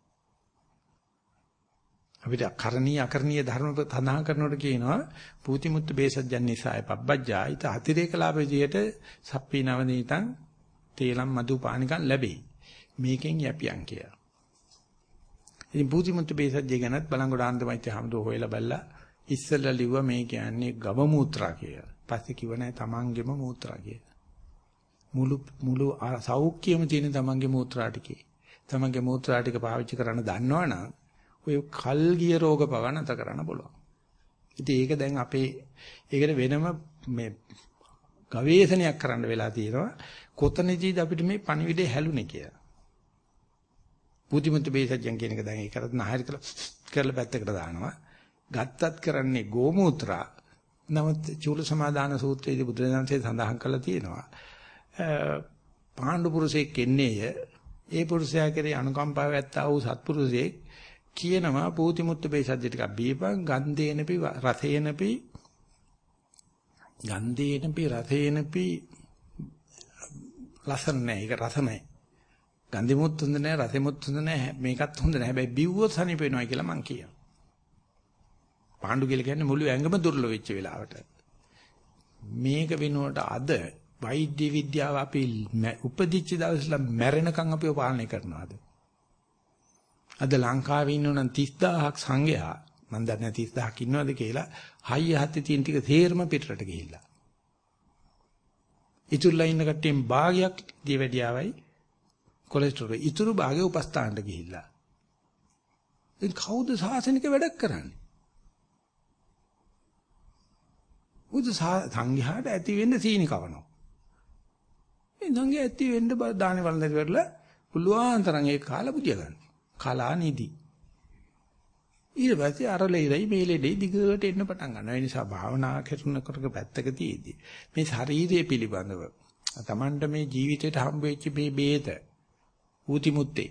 අපිට කරණීය අකරණීය ධර්ම සඳහන් කරනකොට කියනවා පූතිමුත්ත බේසජ්ජන් නිසාය පබ්බජ්ජා. ඊට අතිරේක ලාභ විදියට සප්පී නවනීතං තේලම් මදු පානිකන් ලැබෙයි. මේකෙන් යැපියන් කියලා. ඉතින් පූතිමුත්ත බේසජ්ජය ගැනත් බලංගොඩ ආන්දමයිත්‍ය හැමදෝ හොයලා බැලලා ඉස්සෙල්ලා ලිව්වා මේ කියන්නේ ගව මූත්‍රා කියලා. පස්සේ කිව්ව නෑ තමන්ගේම මූත්‍රා කියලා. මුළු මුළු සෞඛ්‍යම තියෙන තමන්ගේ මූත්‍රා ටිකේ. තමන්ගේ මූත්‍රා ටික පාවිච්චි කරන්න දන්නවනම් ඔය කල් ගිය රෝග පව නැත කරන්න පුළුවන්. ඉතින් ඒක දැන් අපේ ඒකට වෙනම මේ ගවේෂණයක් කරන්න වෙලා තියෙනවා. කොතනදීද අපිට මේ පණිවිඩය හැලුනේ කියලා. බුද්ධිමත් බේසජ්ජන් කියන එක දැන් ඒකට නහරි කරලා කරලා පැත්තකට දානවා. ගත්තත් කරන්නේ ගෝමූත්‍රා. නමුත් චූල සමාදාන සූත්‍රයේදී බුදුරජාණන්සේ සඳහන් කරලා තියෙනවා. පාණ්ඩු පුරුෂයෙක් එන්නේය. ඒ පුරුෂයා කෙරේ අනුකම්පාව ඇත්තා වූ සත්පුරුෂයෙක් කියනවා පූතිමුත්ත බේසද්ද ටිකක් බීපන් ගන්ධේනපි රසේනපි ගන්ධේනපි රසේනපි ලස්සන නැහැ ඒක රස නැහැ ගන්ධෙමුත් හොඳ නැහැ රසෙමුත් හොඳ නැහැ මේකත් හොඳ නැහැ හැබැයි බිව්වොත් සනීප වෙනවා කියලා මං කියනවා. පාණ්ඩු කියලා කියන්නේ මුළු ඇඟම දුර්වල වෙච්ච වෙලාවට. මේක වෙනුවට අද වෛද්‍ය විද්‍යාව අපි උපදිච්ච දවසලා මැරෙනකන් අපිව පාලනය කරනවාද? අද ලංකාවේ ඉන්නවනම් 30000ක් සංඝයා මම දන්නේ 30000ක් ඉන්නවද කියලා හයිය හත්තේ තියෙන ටික තේරම පිටරට ගිහිල්ලා. ඉතුරුලා ඉන්න කට්ටියෙන් භාගයක් දියවැඩියාවයි කොලෙස්ටරෝල් ඉතුරු භාගය උපස්ථානට ගිහිල්ලා. ඉතින් කවුද සාසනික වැඩක් කරන්නේ? උද සංඝයාට ඇති වෙන්න සීනි කවනවා. මේ සංඝයා ඇති වෙන්න දානේ වළඳ කරලා පුළුවන් තරම් ඒක කාලා බුදියා ගන්න. කලා නිදි. ඊට පස්සේ අර ලෙඩයි මේ ලෙඩයි දිගට එන්න පටන් ගන්නවා. ඒ නිසා භාවනා කරන කරක පැත්තක තියේදී මේ ශරීරය පිළිබඳව තමන්ට මේ ජීවිතේට හම්බ වෙච්ච මේ බේත ඌතිමුත්තේ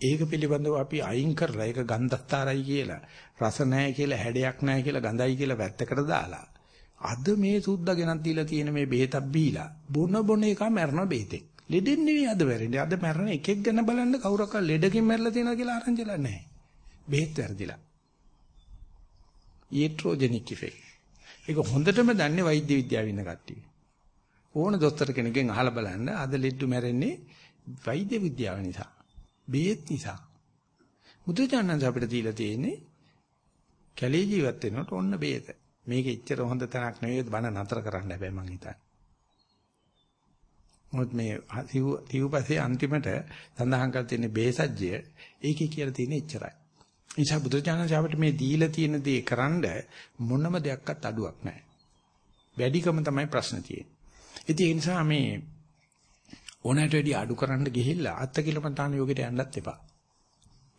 ඒක පිළිබඳව අපි අයින් කරලා ඒක ගන්ධස්තරයි කියලා රස නැහැ කියලා හැඩයක් නැහැ කියලා ගඳයි කියලා වැත්තකට දාලා අද මේ සුද්දා ගෙනත් දීලා තියෙන මේ බෙහෙතක් බීලා බොන බොන එක මරන බෙහෙතෙක් ලෙඩෙන් නෙවෙයි අද වැරෙන්නේ. අද මැරෙන එකෙක් ගැන බලන්න කවුරක්වත් ලෙඩකින් මැරලා තියෙනවා කියලා ආරංචිලා නැහැ. බෙහෙත් වැරදිලා. Iatrogenic effect. ඒක හොඳටම දන්නේ වෛද්‍ය විද්‍යාවේ ඉන්න කට්ටිය. ඕන දොස්තර කෙනෙක්ගෙන් අහලා බලන්න අද ලෙඩ්ඩු මැරෙන්නේ වෛද්‍ය විද්‍යාව නිසා. බේත් නිසා. බුදුචානන්ද අපිට දීලා තියෙන්නේ කැලේ ජීවත් වෙනකොට ඔන්න බේත. මේක එච්චර හොඳ තැනක් නෙවෙයි බන නතර කරන්න හැබැයි මං හිතන්නේ. මොකද මේ තිව්පස්සේ අන්තිමට සඳහන් කර තියෙන බේසජ්‍ය ඒකේ කියලා තියෙන එච්චරයි. නිසා බුදුචානන්ද අපිට මේ දීලා තියෙන දේ කරන්න මොනම දෙයක්වත් අඩුවක් නැහැ. වැඩිකම තමයි ප්‍රශ්න තියෙන්නේ. ඉතින් ඒ නිසා මේ ඕනෑට වැඩි අඩු කරන්න ගිහිල්ලා අත්කිලමතාන යෝගයට යන්නත් එපා.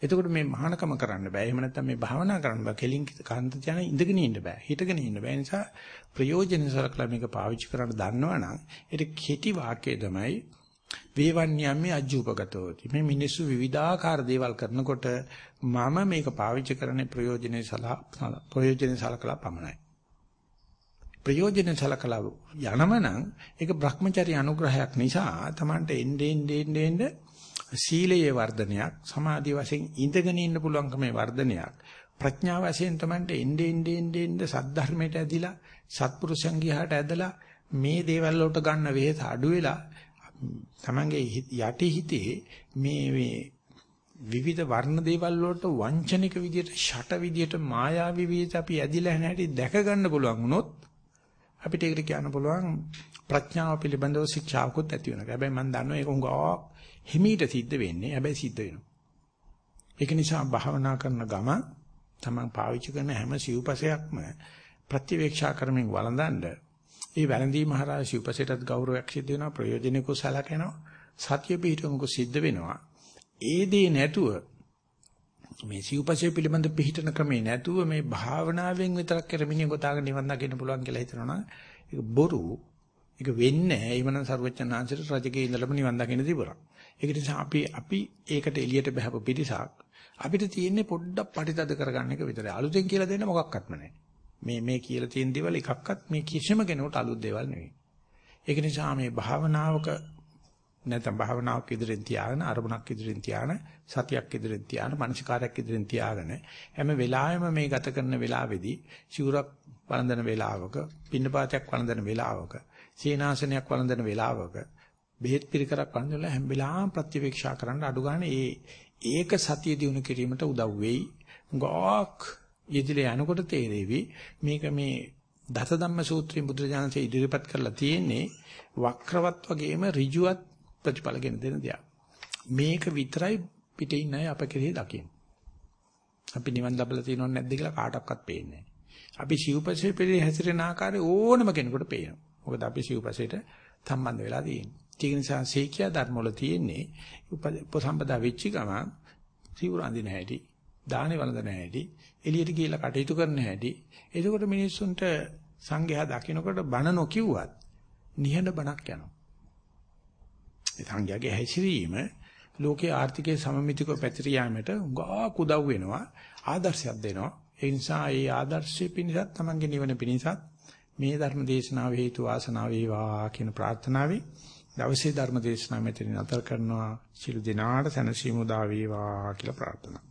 එතකොට මේ මහානකම කරන්න බෑ. එහෙම නැත්නම් මේ භාවනා කරන්න බෑ. කෙලින් කාන්ත ධානය ඉඳගෙන ඉන්න බෑ. හිටගෙන ඉන්න බෑ. ඒ නිසා ප්‍රයෝජන සලකලා මේක පාවිච්චි කරන්න දන්නවනම් ඒක කෙටි වාක්‍යය තමයි වේවන්‍යම්මේ අජූපගතෝති. මේ මිනිස්සු විවිධාකාර දේවල් කරනකොට මම මේක පාවිච්චි කරන්නේ ප්‍රයෝජනේ සලහ ප්‍රයෝජනේ සලකලා පමණයි. ප්‍රයෝජන සලකලා යනමනම් ඒක Brahmacharya අනුග්‍රහයක් නිසා Tamante එන්නේ එන්නේ එන්නේ සීලයේ වර්ධනයක් සමාධිය වශයෙන් ඉඳගෙන ඉන්න පුළුවන්කමේ වර්ධනයක්. ප්‍රඥාව වශයෙන් Tamante එන්නේ එන්නේ එන්නේ සද්ධර්මයට ඇදිලා සත්පුරුෂයන් ගියාට ඇදලා මේ දේවල් වලට ගන්න වෙහෙස අඩු වෙලා Tamange යටි හිතේ මේ මේ විවිධ වර්ණ දේවල් වලට වංචනික විදියට ෂට විදියට මායාවී විදියට අපි ඇදිලා නැහැටි දැක ගන්න පුළුවන් වුණොත් අපිට ඒකට කියන්න පුළුවන් ප්‍රඥාව පිළිබඳව ශික්ෂාවකුත් ඇති වෙනවා. හැබැයි මම දන්නවා ඒක උංගා හිමීට සිද්ධ වෙන්නේ. හැබැයි සිද්ධ වෙනවා. ඒක නිසා භාවනා කරන ගම තමන් පාවිච්චි කරන හැම සිව්පසයක්ම ප්‍රතිවේක්ෂා කරමින් වළඳන්න. ඒ වැළඳීම හරහා සිව්පසයටත් ගෞරවයක් සිද්ධ වෙනවා. ප්‍රයෝජනෙක සලකනවා. සත්‍ය පිහිටුමක සිද්ධ වෙනවා. ඒ දේ නැතුව මේ සිව්පසය පිළිබඳ පිළිහිටන ක්‍රමේ නැතුව මේ භාවනාවෙන් විතරක් කරමින් ගොතාගෙන නිවන් දකින්න පුළුවන් කියලා හිතනවා ඒක බොරු. ඒක වෙන්නේ නැහැ. ඒවනම් සර්වඥාන්සේට රජකේ ඉඳලම නිවන් දකින්න තිබුණා. ඒක නිසා අපි අපි ඒකට එළියට බහපු පිටිසක් අපිට තියෙන්නේ පොඩ්ඩක් පරිතද කරගන්න එක විතරයි. අලුතෙන් කියලා දෙන්න මොකක්වත්ම නැහැ. මේ මේ කියලා තියෙන දේවල් එකක්වත් මේ කිසිම කෙනෙකුට අලුත් දේවල් නෙවෙයි. ඒක නිසා මේ භාවනාවක නැත්නම් භාවනාවක් ඉදිරියෙන් තියාගෙන අරමුණක් ඉදිරියෙන් තියාගෙන සතියක් ඉදිරියෙන් තියාගෙන මානසිකාරයක් ඉදිරියෙන් තියාගෙන හැම වෙලාවෙම මේ ගත කරන වෙලාවේදී සිවුරක් වළඳන වෙලාවක පින්නපාතයක් වළඳන වෙලාවක සීනාසනයක් වළඳන වෙලාවක බෙහෙත් පිළිකරක් වළඳලා හැම වෙලාවම ප්‍රතිවීක්ෂා කරන්න අඩු ගන්න ඒ ඒක සතිය දිනු කිරීමට උදව් වෙයි. ගෝක් යෙදිලා යනකොට තේරෙවි මේක මේ දස ධම්ම සූත්‍රයෙන් බුදුරජාණන්සේ ඉදිරිපත් කරලා තියෙන්නේ වක්‍රවත් වගේම ඍජුවත් ප්‍රතිඵල ගෙන දෙන දෙයක්. මේක විතරයි පිටේ ඉන්න අය අප කෙරෙහි දකින්නේ. අපි නිවන් ලැබලා තියෙනවද නැද්ද කියලා කාටවත් පේන්නේ අපි සිව්පසේ පිළි හැසිරෙන ආකාරය ඕනම කෙනෙකුට පේනවා. මොකද අපි සිව්පසේට සම්බන්ධ වෙලා තියෙන්නේ. ඒක නිසා සීකියා ධර්ම වල තියෙන්නේ උපසම්පදා වෙච්ච ගම සිවුර අඳින හැටි, දානේ වළඳන හැටි, එළියට ගිහලා කටයුතු කරන හැටි. එතකොට මිනිස්සුන්ට සංඝයා දකින්නකොට බණ නොකියුවත් නිහඬ බණක් යනවා. සංඝයාගේ හැසිරීම ලෝකේ ආර්ථිකයේ සමමිතිකව පැතිර යාමට උගා කුදව් වෙනවා ආදර්ශයක් දෙනවා. ඒ නිසා මේ ආදර්ශයේ පිණිසත් තමන්ගේ නිවන පිණිසත් මේ ධර්ම දේශනාව හේතු වාසනාව වේවා කියන ප්‍රාර්ථනාවයි දවසේ ධර්ම දේශනාව මෙතනින් අතර කරනවා. සිළු දිනාට සැනසීම උදා වේවා කියලා ප්‍රාර්ථනා.